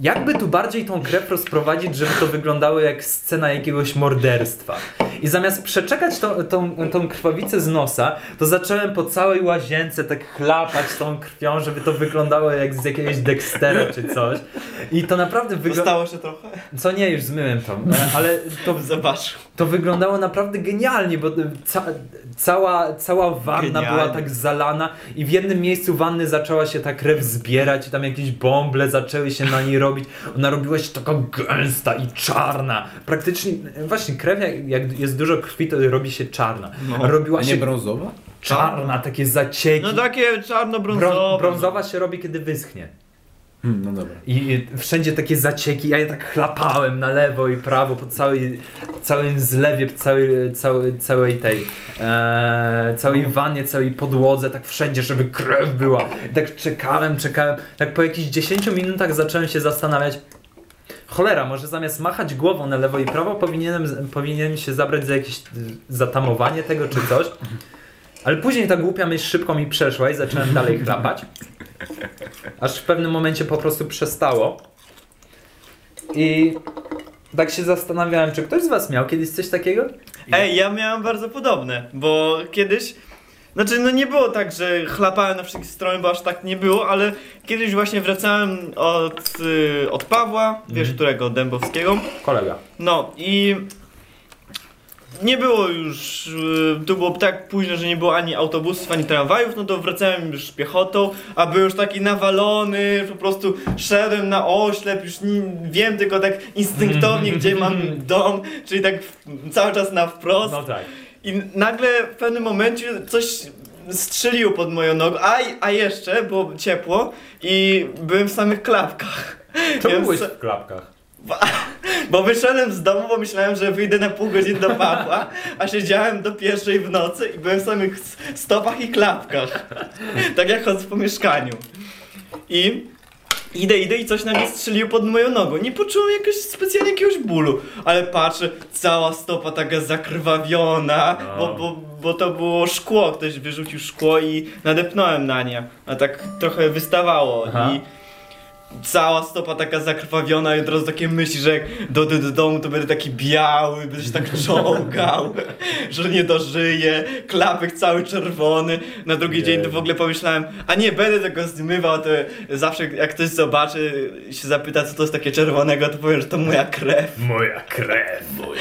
Speaker 2: jakby tu bardziej tą krew rozprowadzić, żeby to wyglądało jak scena jakiegoś morderstwa. I zamiast przeczekać tą, tą, tą krwawicę z nosa, to zacząłem po całej łazience tak chlapać tą krwią, żeby to wyglądało jak z jakiegoś Dextera czy coś. I to naprawdę wyglądało...
Speaker 3: Zostało się trochę?
Speaker 2: Co nie, już zmyłem to, ale to,
Speaker 3: Zobacz.
Speaker 2: to wyglądało naprawdę genialnie, bo ca, cała, cała wanna
Speaker 3: Genialnie.
Speaker 2: była tak zalana i w jednym miejscu wanny zaczęła się ta krew zbierać i tam jakieś bąble zaczęły się na niej robić. Ona robiła się taka gęsta i czarna. Praktycznie, właśnie krew, jak, jak jest dużo krwi, to robi się czarna.
Speaker 3: No.
Speaker 2: Robiła
Speaker 1: A
Speaker 2: się
Speaker 1: nie brązowa?
Speaker 2: czarna, takie zacieki.
Speaker 3: No takie czarno-brązowe.
Speaker 2: Brą, brązowa się robi, kiedy wyschnie.
Speaker 1: Hmm, no dobra.
Speaker 2: I wszędzie takie zacieki, ja je tak chlapałem na lewo i prawo po całej, całym zlewie, całej, całej, całej tej, e, całej wannie, całej podłodze, tak wszędzie, żeby krew była. I tak czekałem, czekałem. Tak po jakichś 10 minutach zacząłem się zastanawiać, cholera, może zamiast machać głową na lewo i prawo, powinienem, powinienem się zabrać za jakieś zatamowanie tego czy coś. Ale później ta głupia myśl szybko mi przeszła i zacząłem dalej chlapać. Aż w pewnym momencie po prostu przestało. I tak się zastanawiałem, czy ktoś z Was miał kiedyś coś takiego?
Speaker 3: Ej, ja miałem bardzo podobne, bo kiedyś... Znaczy, no nie było tak, że chlapałem na wszystkich stron, bo aż tak nie było, ale kiedyś właśnie wracałem od, y, od Pawła, wiesz
Speaker 2: Mhm.
Speaker 3: którego, Dębowskiego.
Speaker 2: Kolega.
Speaker 3: No i nie było już, y, to było tak późno, że nie było ani autobusów, ani tramwajów, no to wracałem już piechotą, a był już taki nawalony, po prostu szedłem na oślep, już nie, wiem tylko tak instynktownie, gdzie mam dom, czyli tak cały czas na wprost.
Speaker 2: No tak.
Speaker 3: I nagle w pewnym momencie coś strzeliło pod moją nogą, a, a jeszcze było ciepło i byłem w samych klapkach.
Speaker 2: To byłeś w klapkach.
Speaker 3: bo wyszedłem z domu, bo myślałem, że wyjdę na pół godziny do Pawła, a siedziałem do pierwszej w nocy i byłem w samych stopach i klapkach. Tak jak chodzę po mieszkaniu. I idę, idę i coś nagle strzeliło pod moją nogą. Nie poczułem jakiegoś specjalnie jakiegoś bólu, ale patrzę, cała stopa taka zakrwawiona, bo, bo, bo to było szkło, ktoś wyrzucił szkło i nadepnąłem na nie. A tak trochę wystawało
Speaker 2: Aha.
Speaker 3: i cała stopa taka zakrwawiona i od razu takie myśli, że jak dojdę do domu to będę taki biały, będę się tak czołgał, że nie dożyję, klapek cały czerwony. Na drugi dzień to w ogóle pomyślałem, a nie będę tego zmywał, to zawsze jak ktoś zobaczy się zapyta co to jest takie czerwonego, to powiem, że to moja krew.
Speaker 2: Moja krew. Moja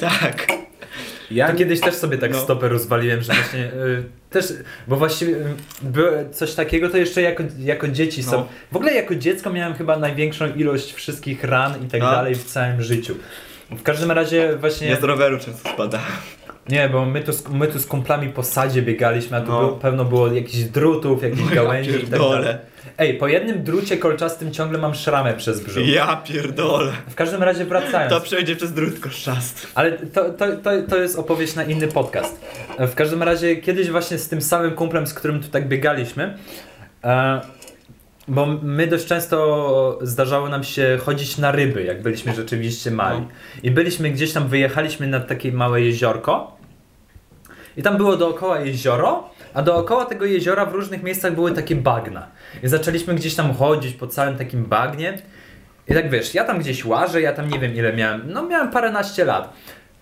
Speaker 3: Tak.
Speaker 1: Ja
Speaker 2: To kiedyś też sobie tak
Speaker 3: No.
Speaker 2: stopę rozwaliłem, że właśnie y, też, bo właściwie y, coś takiego to jeszcze jako, jako dzieci są.
Speaker 3: No.
Speaker 2: W ogóle jako dziecko miałem chyba największą ilość wszystkich ran i tak
Speaker 3: A?
Speaker 2: dalej w całym życiu. W każdym razie właśnie...
Speaker 3: Ja z roweru często spadałem.
Speaker 2: Nie, bo my tu, z, my tu z kumplami po sadzie biegaliśmy, a tu
Speaker 3: No.
Speaker 2: było, pewno było jakichś drutów, jakichś
Speaker 3: No ja
Speaker 2: gałęzi i tak dalej. Ej, po jednym drucie kolczastym ciągle mam szramę przez brzuch.
Speaker 3: Ja pierdolę.
Speaker 2: W każdym razie wracając.
Speaker 3: To przejdzie przez drut koszczasty.
Speaker 2: Ale to, to, to, to jest opowieść na inny podcast. W każdym razie kiedyś właśnie z tym samym kumplem, z którym tu tak biegaliśmy, e, bo my dość często zdarzało nam się chodzić na ryby, jak byliśmy rzeczywiście mali.
Speaker 3: No.
Speaker 2: I byliśmy gdzieś tam, wyjechaliśmy na takie małe jeziorko i tam było dookoła jezioro, a dookoła tego jeziora w różnych miejscach były takie bagna. I zaczęliśmy gdzieś tam chodzić po całym takim bagnie. I tak wiesz, ja tam gdzieś łażę, ja tam nie wiem ile miałem, no miałem paręnaście lat.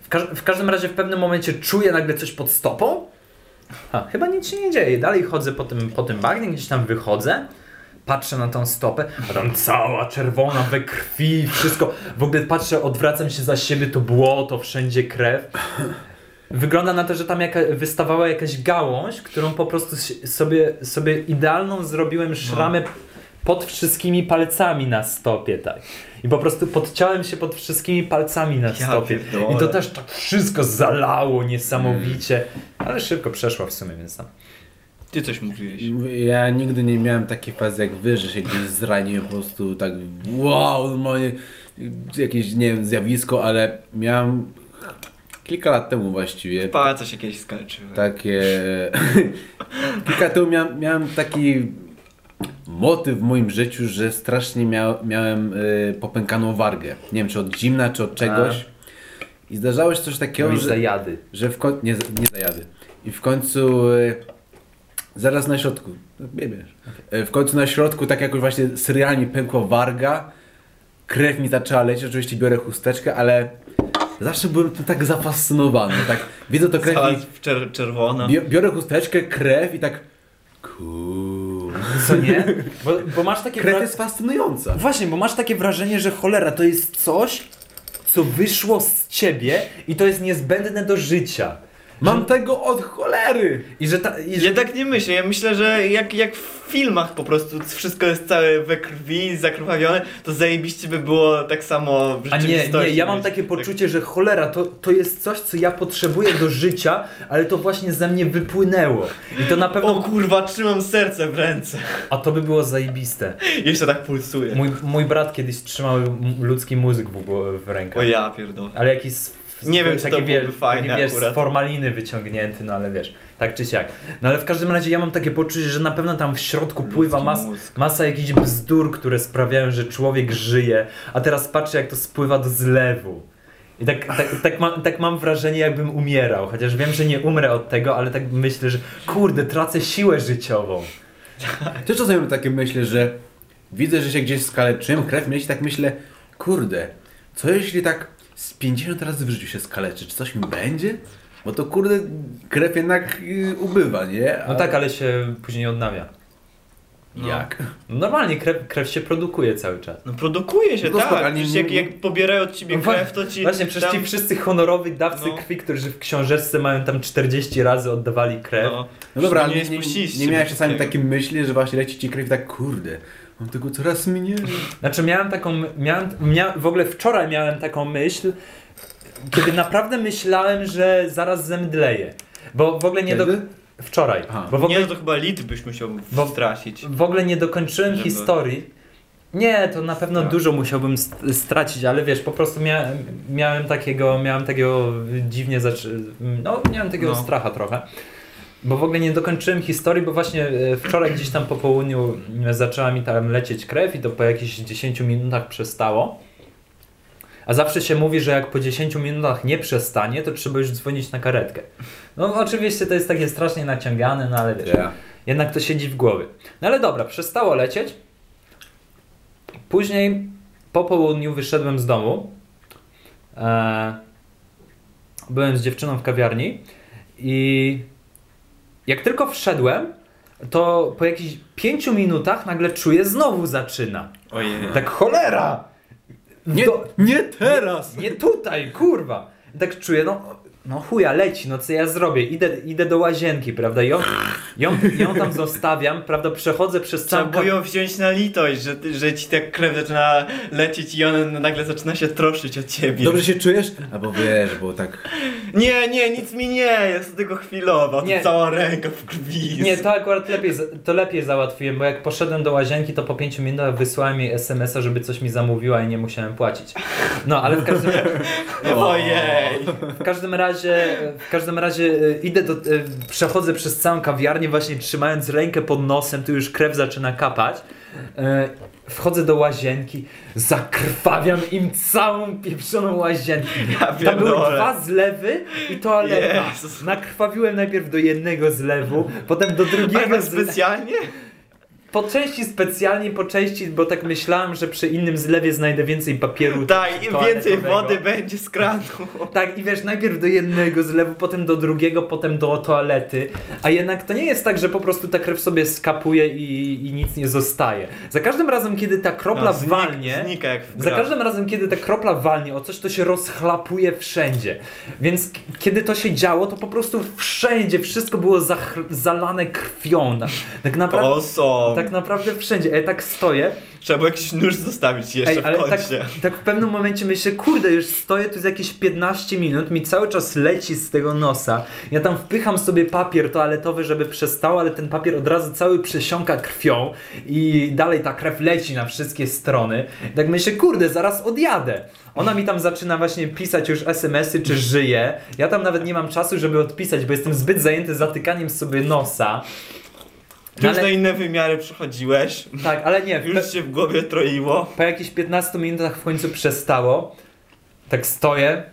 Speaker 2: W, każ- w każdym razie w pewnym momencie czuję nagle coś pod stopą. A, chyba nic się nie dzieje. Dalej chodzę po tym, po tym bagnie, gdzieś tam wychodzę. Patrzę na tą stopę, a tam cała czerwona we krwi, wszystko. W ogóle patrzę, odwracam się za siebie, to błoto, wszędzie krew. Wygląda na to, że tam jaka, wystawała jakaś gałąź, którą po prostu sobie, sobie idealną zrobiłem szramę pod wszystkimi palcami na stopie, tak. I po prostu podciąłem się pod wszystkimi palcami na stopie.
Speaker 3: pierdolę.
Speaker 2: I to też tak wszystko zalało niesamowicie. Ale szybko przeszło w sumie, więc tam.
Speaker 3: Ty coś mówiłeś.
Speaker 1: Ja nigdy nie miałem takiej fazy jak wy, że się gdzieś zraniłem po prostu tak wow, normalnie jakieś, nie wiem, zjawisko, ale miałem kilka lat temu właściwie
Speaker 3: Palce się kiedyś skalczyły.
Speaker 1: takie... kilka lat temu miałem, miałem taki motyw w moim życiu, że strasznie miał, miałem y, popękaną wargę. Nie wiem, czy od zimna, czy od czegoś. I zdarzało się coś takiego, że
Speaker 2: zajady.
Speaker 1: że w końcu, nie, nie zajady. I w końcu, e, zaraz na środku, no, nie wiesz, E, w końcu na środku, tak jakoś właśnie serialnie pękła warga, krew mi zaczęła lecieć, oczywiście biorę chusteczkę, ale zawsze byłem tym tak zafascynowany, tak widzę to krew
Speaker 3: Cała
Speaker 1: i
Speaker 3: czer czerwona.
Speaker 1: bi- biorę chusteczkę, krew i tak cool.
Speaker 2: Co nie? Bo, bo masz takie
Speaker 1: Krew
Speaker 2: wra-
Speaker 1: jest fascynująca.
Speaker 2: Właśnie, bo masz takie wrażenie, że cholera to jest coś, co wyszło z ciebie i to jest niezbędne do życia.
Speaker 1: Mam tego od cholery!
Speaker 2: I że, ta, i że
Speaker 3: Ja tak nie myślę, ja myślę, że jak, jak w filmach po prostu wszystko jest całe we krwi, zakrwawione, to zajebiście by było tak samo w
Speaker 2: A nie,
Speaker 3: rzeczywistości.
Speaker 2: nie, ja mam takie poczucie, że cholera, to, to jest coś, co ja potrzebuję do życia, ale to właśnie ze mnie wypłynęło. I to na
Speaker 3: O
Speaker 2: pewno.
Speaker 3: kurwa, trzymam serce w ręce.
Speaker 2: A to by było zajebiste.
Speaker 3: Jeszcze tak pulsuje.
Speaker 2: Mój, mój brat kiedyś trzymał ludzki mózg w, w rękach.
Speaker 3: O ja pierdolę.
Speaker 2: Ale jakiś.
Speaker 3: Nie wiem, czy to
Speaker 2: wie-
Speaker 3: byłoby fajne
Speaker 2: taki, wiesz,
Speaker 3: akurat.
Speaker 2: z formaliny wyciągnięty, no ale wiesz, tak czy siak. No ale w każdym razie ja mam takie poczucie, że na pewno tam w środku pływa mas, masa jakichś bzdur, które sprawiają, że człowiek żyje, a teraz patrzę jak to spływa do zlewu. I tak, tak, tak, mam, tak mam wrażenie, jakbym umierał, chociaż wiem, że nie umrę od tego, ale tak myślę, że kurde, tracę siłę życiową.
Speaker 1: Też czasami mam takie myślę, że widzę, że się gdzieś skaleczyłem, krew mieć, tak myślę, kurde, co jeśli tak z 50 razy w życiu się skaleczy, czy coś mi będzie? Bo to kurde, krew jednak y, ubywa, nie? A-
Speaker 2: No tak, ale się później odnawia.
Speaker 3: No.
Speaker 1: Jak?
Speaker 2: Normalnie krew, krew się produkuje cały czas.
Speaker 3: No produkuje się,
Speaker 1: No
Speaker 3: tak.
Speaker 1: spoko, nie-
Speaker 3: jak, jak pobierają od ciebie
Speaker 2: No
Speaker 3: krew, to ci
Speaker 2: Właśnie, przecież
Speaker 3: tam...
Speaker 2: ci wszyscy honorowi dawcy
Speaker 3: No.
Speaker 2: krwi, którzy w książeczce mają tam 40 razy oddawali krew.
Speaker 3: No,
Speaker 1: No dobra,
Speaker 3: nie
Speaker 1: nie, nie, nie miałeś czasami takiej myśli, że właśnie leci ci krew i tak kurde, mam tego coraz mniej.
Speaker 2: Znaczy miałem taką, miałem, mia, w ogóle wczoraj miałem taką myśl, kiedy naprawdę myślałem, że zaraz zemdleję. Bo w ogóle nie do...
Speaker 1: Kiedy?
Speaker 2: Wczoraj.
Speaker 1: Aha.
Speaker 2: Bo w
Speaker 3: Nie,
Speaker 2: ogóle,
Speaker 3: no to chyba litr byś musiał
Speaker 2: Bo-
Speaker 3: stracić.
Speaker 2: w ogóle nie dokończyłem
Speaker 3: Żeby-
Speaker 2: historii. Nie, to na pewno
Speaker 3: Tak.
Speaker 2: dużo musiałbym st- stracić, ale wiesz, po prostu miałem, miałem takiego, miałem takiego dziwnie zaczy... No, miałem takiego
Speaker 3: No.
Speaker 2: stracha trochę. Bo w ogóle nie dokończyłem historii, bo właśnie e, wczoraj gdzieś tam po południu e, zaczęła mi tam lecieć krew i to po jakichś 10 minutach przestało. A zawsze się mówi, że jak po 10 minutach nie przestanie, to trzeba już dzwonić na karetkę. No oczywiście to jest takie strasznie naciągane, no ale wiesz,
Speaker 1: Ja.
Speaker 2: jednak to siedzi w głowie. No ale dobra, przestało lecieć. Później po południu wyszedłem z domu. E, byłem z dziewczyną w kawiarni i jak tylko wszedłem, to po jakichś pięciu minutach nagle czuję znowu zaczyna.
Speaker 3: Ojej.
Speaker 2: Tak cholera!
Speaker 1: Nie,
Speaker 2: Do-
Speaker 1: nie teraz!
Speaker 2: nie tutaj, kurwa! Tak czuję, no, no chuja, leci, no co ja zrobię? Idę, idę do łazienki, prawda? Ją, ją, ją tam zostawiam, prawda? Przechodzę przez
Speaker 3: Trzeba
Speaker 2: całą...
Speaker 3: było ją wziąć na litość, że, że ci tak krew zaczyna lecieć i ona nagle zaczyna się troszczyć od ciebie.
Speaker 1: Dobrze się czujesz? Albo wiesz, bo tak...
Speaker 3: Nie, nie, nic mi nie jest, tylko chwilowo.
Speaker 2: Nie.
Speaker 3: Cała ręka w krwi.
Speaker 2: Nie, to akurat lepiej, to lepiej załatwiłem, bo jak poszedłem do łazienki, to po 5 minutach wysłałem jej SMS-a, żeby coś mi zamówiła i nie musiałem płacić. No, ale w każdym,
Speaker 3: Ojej.
Speaker 2: w każdym razie, w każdym razie e, idę do, e, przechodzę przez całą kawiarnię właśnie trzymając rękę pod nosem, tu już krew zaczyna kapać. E, Wchodzę do łazienki, zakrwawiam im całą pieprzoną łazienkę.
Speaker 3: Ja
Speaker 2: Tam były dwa zlewy i toaleta.
Speaker 3: Jezus.
Speaker 2: Nakrwawiłem najpierw do jednego zlewu, potem do
Speaker 3: Ale
Speaker 2: drugiego
Speaker 3: tak
Speaker 2: zlewu. Po części specjalnie, po części, bo tak myślałem, że przy innym zlewie znajdę więcej papieru.
Speaker 3: Tak, im więcej wody będzie z kranu.
Speaker 2: Tak, i wiesz, najpierw do jednego zlewu, potem do drugiego, potem do toalety. A jednak to nie jest tak, że po prostu ta krew sobie skapuje i, i nic nie zostaje. Za każdym razem, kiedy ta kropla
Speaker 3: No, znik-
Speaker 2: walnie.
Speaker 3: Znika jak w
Speaker 2: Za każdym razem, kiedy ta kropla walnie o coś, to się rozchlapuje wszędzie. Więc kiedy to się działo, to po prostu wszędzie wszystko było zalane krwią. Tak naprawdę,
Speaker 3: Oso.
Speaker 2: Tak naprawdę wszędzie. Ja tak stoję.
Speaker 3: Trzeba było jakiś nóż zostawić jeszcze
Speaker 2: Ej,
Speaker 3: w
Speaker 2: ale tak,
Speaker 3: kącie.
Speaker 2: tak w pewnym momencie myślę, kurde, już stoję tu z jakieś 15 minut, mi cały czas leci z tego nosa. Ja tam wpycham sobie papier toaletowy, żeby przestało, ale ten papier od razu cały przesiąka krwią i dalej ta krew leci na wszystkie strony. Tak myślę, kurde, zaraz odjadę. Ona mi tam zaczyna właśnie pisać już SMS-y, czy żyje. Ja tam nawet nie mam czasu, żeby odpisać, bo jestem zbyt zajęty zatykaniem sobie nosa.
Speaker 3: Już
Speaker 2: ale-
Speaker 3: na inne wymiary przechodziłeś.
Speaker 2: Tak, ale nie.
Speaker 3: Już się w głowie troiło.
Speaker 2: po jakichś 15 minutach w końcu przestało. Tak stoję,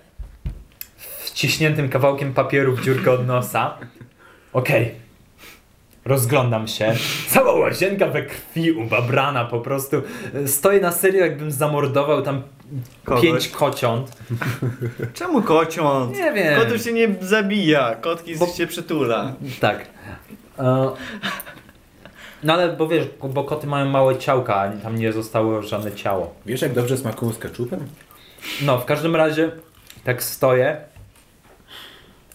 Speaker 2: wciśniętym kawałkiem papieru w dziurkę od nosa. Okej. Rozglądam się. Cała łazienka we krwi ubabrana po prostu. Stoję na serio, jakbym zamordował tam
Speaker 3: Kogoś.
Speaker 2: pięć kociąt.
Speaker 3: Czemu kociąt?
Speaker 2: Nie wiem.
Speaker 3: Kotów się nie zabija, kotki
Speaker 2: Bo-
Speaker 3: się przytula.
Speaker 2: Tak. E, No ale bo wiesz, bo koty mają małe ciałka, a tam nie zostało żadne ciało.
Speaker 1: Wiesz jak dobrze smakują z keczupem?
Speaker 2: No, w każdym razie tak stoję.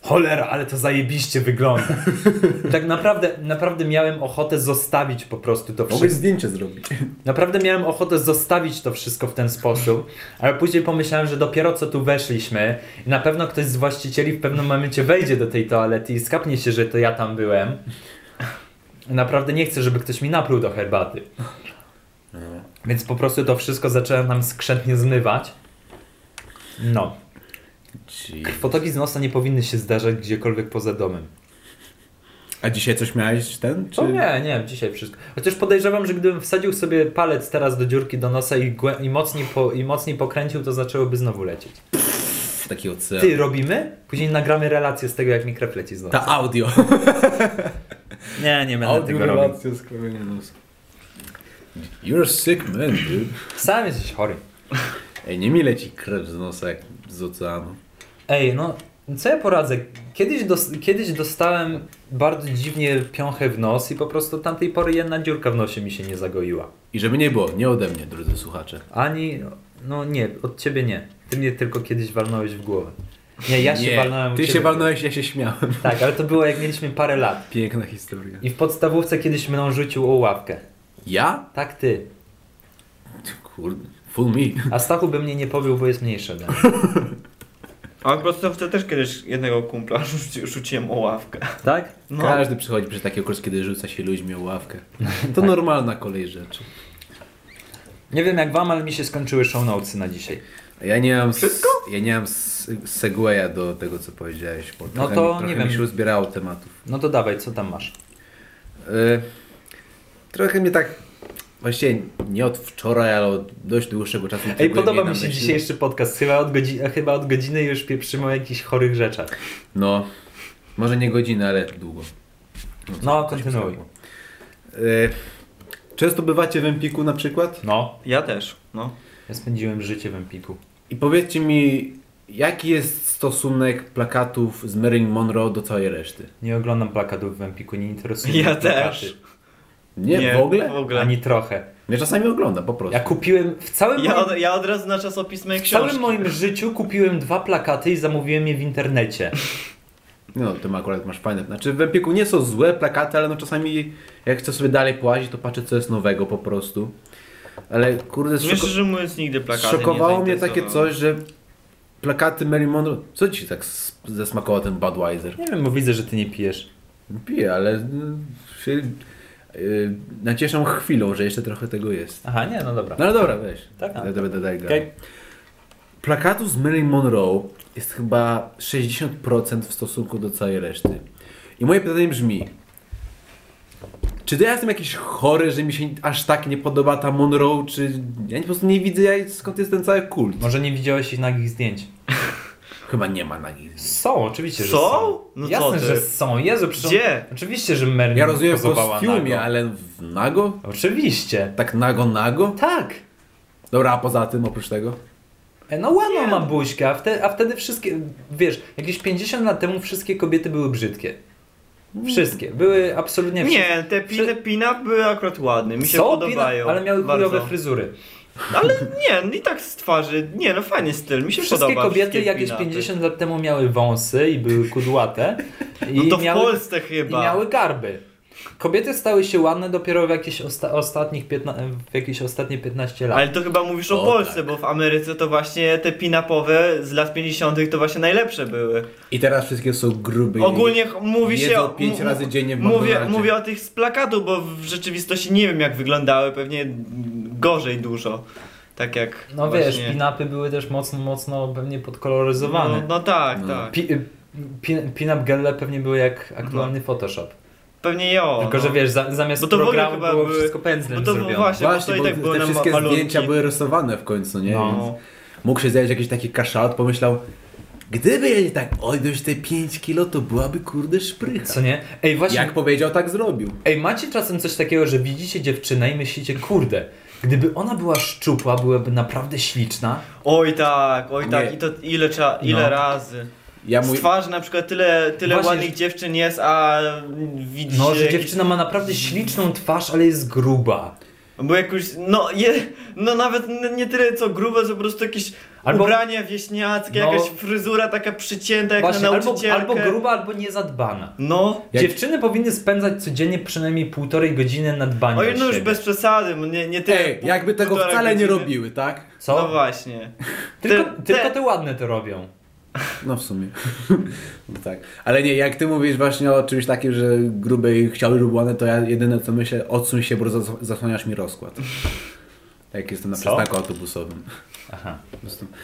Speaker 2: Cholera, ale to zajebiście wygląda. tak naprawdę, naprawdę miałem ochotę zostawić po prostu to wszystko.
Speaker 1: zdjęcie zrobić.
Speaker 2: Naprawdę miałem ochotę zostawić to wszystko w ten sposób, ale później pomyślałem, że dopiero co tu weszliśmy i na pewno ktoś z właścicieli w pewnym momencie wejdzie do tej toalety i skapnie się, że to ja tam byłem. Naprawdę nie chcę, żeby ktoś mi napluł do herbaty. Więc po prostu to wszystko zacząłem nam skrzętnie zmywać. No.
Speaker 1: Ci-
Speaker 2: Krwotoki z nosa nie powinny się zdarzać gdziekolwiek poza domem.
Speaker 1: A dzisiaj coś miałeś ten? Czy...
Speaker 2: O nie, nie, dzisiaj wszystko. Chociaż podejrzewam, że gdybym wsadził sobie palec teraz do dziurki do nosa i, i, mocniej, po, i mocniej pokręcił, to zaczęłoby znowu lecieć.
Speaker 1: Taki ocean.
Speaker 2: Ty, robimy? Później nagramy relację z tego, jak mi krew leci z nosa.
Speaker 1: Ta audio.
Speaker 2: Nie, nie będę
Speaker 1: Audio
Speaker 2: tego robił.
Speaker 1: relacja z krwią nosa. You're sick man, dude.
Speaker 2: Sam jesteś chory.
Speaker 1: Ej, nie mi leci krew z nosa jak z oceanu.
Speaker 2: Ej, no, co ja poradzę? kiedyś, dos, kiedyś dostałem bardzo dziwnie piąchę w nos i po prostu od tamtej pory jedna dziurka w nosie mi się nie zagoiła.
Speaker 1: I żeby nie było, nie ode mnie, drodzy słuchacze.
Speaker 2: Ani, no nie, od ciebie nie. Ty mnie tylko kiedyś walnąłeś w głowę. Nie, ja się
Speaker 1: nie,
Speaker 2: walnąłem
Speaker 1: Ty się walnąłeś, ja się śmiałem.
Speaker 2: Tak, ale to było jak mieliśmy parę lat.
Speaker 1: Piękna historia.
Speaker 2: I w podstawówce kiedyś mną rzucił o ławkę.
Speaker 1: Ja?
Speaker 2: Tak ty.
Speaker 1: Kurde, full me.
Speaker 2: A Stachu by mnie nie pobił, bo jest mniejszy.
Speaker 3: A po podstawce też kiedyś jednego kumpla rzuci, rzuciłem o ławkę.
Speaker 2: Tak?
Speaker 3: No.
Speaker 1: Każdy przychodzi przez taki okres, kiedy rzuca się ludźmi o ławkę. To normalna kolej rzeczy.
Speaker 2: Nie wiem jak wam, ale mi się skończyły show notesy na dzisiaj.
Speaker 1: Ja nie mam,
Speaker 3: Wszystko?
Speaker 1: ja nie mam segwaya do tego, co powiedziałeś. Bo
Speaker 2: No
Speaker 1: trochę
Speaker 2: to
Speaker 1: mi,
Speaker 2: nie
Speaker 1: mi
Speaker 2: wiem.
Speaker 1: się uzbierało tematów.
Speaker 2: No to dawaj, co tam masz?
Speaker 1: Y, trochę mnie tak, właściwie nie od wczoraj, ale od dość dłuższego czasu.
Speaker 2: Ej, podoba mi się
Speaker 1: myśli.
Speaker 2: dzisiejszy podcast. Chyba od, godzi- chyba od godziny już pieprzymy o jakichś chorych rzeczach.
Speaker 1: No, może nie godzinę, ale długo.
Speaker 2: No,
Speaker 1: coś
Speaker 2: kontynuuj.
Speaker 1: pisałem. Y, często bywacie w Empiku na przykład?
Speaker 2: No.
Speaker 3: Ja też, no.
Speaker 2: Ja spędziłem życie w Empiku.
Speaker 1: I powiedzcie mi, jaki jest stosunek plakatów z Marilyn Monroe do całej reszty?
Speaker 2: Nie oglądam plakatów w Empiku, nie interesują mnie
Speaker 3: Ja
Speaker 2: plakaty.
Speaker 3: też.
Speaker 1: Nie, w ogóle?
Speaker 3: W ogóle.
Speaker 2: Ani trochę.
Speaker 1: Ja czasami oglądam po prostu.
Speaker 2: Ja kupiłem w całym,
Speaker 3: Ja
Speaker 2: moim,
Speaker 3: od, ja od razu na czasopismo i
Speaker 2: w
Speaker 3: książki.
Speaker 2: całym moim życiu kupiłem dwa plakaty i zamówiłem je w internecie.
Speaker 1: No, to ma akurat masz fajne. Znaczy w Empiku nie są złe plakaty, ale no czasami jak chcę sobie dalej płazić, to patrzę co jest nowego po prostu. Ale kurde,
Speaker 3: Myślę,
Speaker 1: zszoko-
Speaker 3: że mówiąc nigdy plakaty
Speaker 1: zszokowało
Speaker 3: nie
Speaker 1: mnie takie coś, że plakaty Marilyn Monroe... Co ci tak zasmakował ten Budweiser?
Speaker 2: Nie wiem, bo widzę, że ty nie pijesz.
Speaker 1: Piję, ale mm, się yy, nacieszą chwilą, że jeszcze trochę tego jest.
Speaker 2: Aha, nie, no dobra.
Speaker 1: No ale dobra, weź.
Speaker 2: Tak,
Speaker 1: Daj, daj, daj, daj, daj.
Speaker 2: Okej.
Speaker 1: Plakatu z Marilyn Monroe jest chyba 60% w stosunku do całej reszty. I moje pytanie brzmi, czy to ja jestem jakiś chory, że mi się aż tak nie podoba ta Monroe, czy ja po prostu nie widzę ja- skąd jest ten cały kult.
Speaker 2: Może nie widziałeś ich nagich zdjęć.
Speaker 1: Chyba nie ma nagich.
Speaker 2: Są, oczywiście, że
Speaker 3: Są?
Speaker 2: są.
Speaker 3: No co
Speaker 2: Jasne,
Speaker 3: ty?
Speaker 2: że są. Jezu, przecież
Speaker 3: Gdzie?
Speaker 2: Oczywiście, że Marilyn
Speaker 1: Ja rozumiem w
Speaker 2: pozowała
Speaker 1: kostiumie,
Speaker 2: nago.
Speaker 1: ale w nago?
Speaker 2: Oczywiście.
Speaker 1: Tak nago, nago?
Speaker 2: Tak.
Speaker 1: Dobra, a poza tym, oprócz tego?
Speaker 2: E, No
Speaker 3: Nie.
Speaker 2: ma buźkę, a wtedy, a wtedy wszystkie, wiesz, jakieś 50 lat temu wszystkie kobiety były brzydkie. Wszystkie. Były absolutnie wszystkie.
Speaker 3: Nie, te pin, pin-up były akurat ładne, mi się
Speaker 2: Są
Speaker 3: podobają.
Speaker 2: pina- ale miały chujowe fryzury.
Speaker 3: Ale nie, no i tak z twarzy, nie no fajny styl, mi się
Speaker 2: Wszystkie
Speaker 3: podoba.
Speaker 2: kobiety
Speaker 3: wszystkie
Speaker 2: jakieś
Speaker 3: pin-upy.
Speaker 2: 50 lat temu miały wąsy i były kudłate. I
Speaker 3: No to w
Speaker 2: miały,
Speaker 3: Polsce
Speaker 2: I
Speaker 3: chyba.
Speaker 2: miały garby. Kobiety stały się ładne dopiero w jakieś osta- ostatnich, piętna- w jakieś ostatnie 15 lat.
Speaker 3: Ale to chyba mówisz o
Speaker 1: O,
Speaker 3: Polsce,
Speaker 1: tak.
Speaker 3: bo w Ameryce to właśnie te pin-upowe z lat 50. to właśnie najlepsze były.
Speaker 1: I teraz wszystkie są grube. i-
Speaker 3: Ogólnie mówi się. O-
Speaker 1: pięć
Speaker 3: mu-
Speaker 1: razy dziennie w
Speaker 3: mówię, mówię o tych z plakatu, bo w rzeczywistości nie wiem jak wyglądały, pewnie gorzej dużo. Tak jak.
Speaker 2: No
Speaker 3: właśnie...
Speaker 2: wiesz, pin-upy były też mocno, mocno pewnie podkoloryzowane.
Speaker 3: No, no tak,
Speaker 1: No.
Speaker 3: tak.
Speaker 2: Pi- pin- Pin-up gelle pewnie były jak aktualny Photoshop.
Speaker 3: Pewnie jo.
Speaker 2: Tylko,
Speaker 3: no.
Speaker 2: że wiesz, za, zamiast
Speaker 3: Bo to
Speaker 2: programu
Speaker 3: chyba
Speaker 2: było
Speaker 3: były-
Speaker 2: wszystko pędzlem
Speaker 3: bo to
Speaker 2: zrobione.
Speaker 3: właśnie-
Speaker 1: Właśnie,
Speaker 3: bo to i tak
Speaker 1: te
Speaker 3: były na
Speaker 1: wszystkie
Speaker 3: malunki.
Speaker 1: zdjęcia były rysowane w końcu, nie?
Speaker 2: No.
Speaker 1: Więc mógł się zjawić jakiś taki kaszalt, pomyślał, gdyby ja nie tak odjąć te 5 kilo, to byłaby kurde szprycha.
Speaker 2: Co nie? Ej, właśnie,
Speaker 1: Jak powiedział, tak zrobił.
Speaker 2: ej, macie czasem coś takiego, że widzicie dziewczynę i myślicie, kurde, gdyby ona była szczupła, byłaby naprawdę śliczna.
Speaker 3: Oj tak, oj tak.
Speaker 1: Nie.
Speaker 3: I to ile trzeba, ile
Speaker 2: No.
Speaker 3: razy.
Speaker 1: Ja mój...
Speaker 3: na przykład tyle, tyle
Speaker 2: Właśnie,
Speaker 3: ładnych
Speaker 2: że-
Speaker 3: dziewczyn jest, a widzi
Speaker 2: No, że
Speaker 3: jakiś-
Speaker 2: dziewczyna ma naprawdę śliczną twarz, ale jest gruba.
Speaker 3: Bo jakoś, no, je, no nawet nie tyle co grube, co po prostu jakieś
Speaker 2: Albo-
Speaker 3: ubrania wieśniackie,
Speaker 2: No.
Speaker 3: jakaś fryzura taka przycięta jak
Speaker 2: Właśnie,
Speaker 3: na
Speaker 2: albo,
Speaker 3: nauczycielkę.
Speaker 2: albo gruba, albo niezadbana.
Speaker 3: No.
Speaker 1: Jak-
Speaker 2: Dziewczyny powinny spędzać codziennie przynajmniej półtorej godziny na dbaniu
Speaker 3: Oj,
Speaker 2: o
Speaker 3: no już bez przesady, bo nie, nie tyle.
Speaker 1: Ej, jakby tego wcale nie
Speaker 3: godziny.
Speaker 1: robiły, tak?
Speaker 2: Co?
Speaker 3: No właśnie.
Speaker 2: tylko,
Speaker 3: te-
Speaker 2: tylko
Speaker 3: te-
Speaker 2: te ładne to robią.
Speaker 1: No w sumie. no tak. Ale nie, jak ty mówisz właśnie o czymś takim, że grube i chciały rubłane, to ja jedyne co myślę, odsuń się, bo zas- zasłaniasz mi rozkład. Jak jestem na przystanku autobusowym.
Speaker 2: Aha.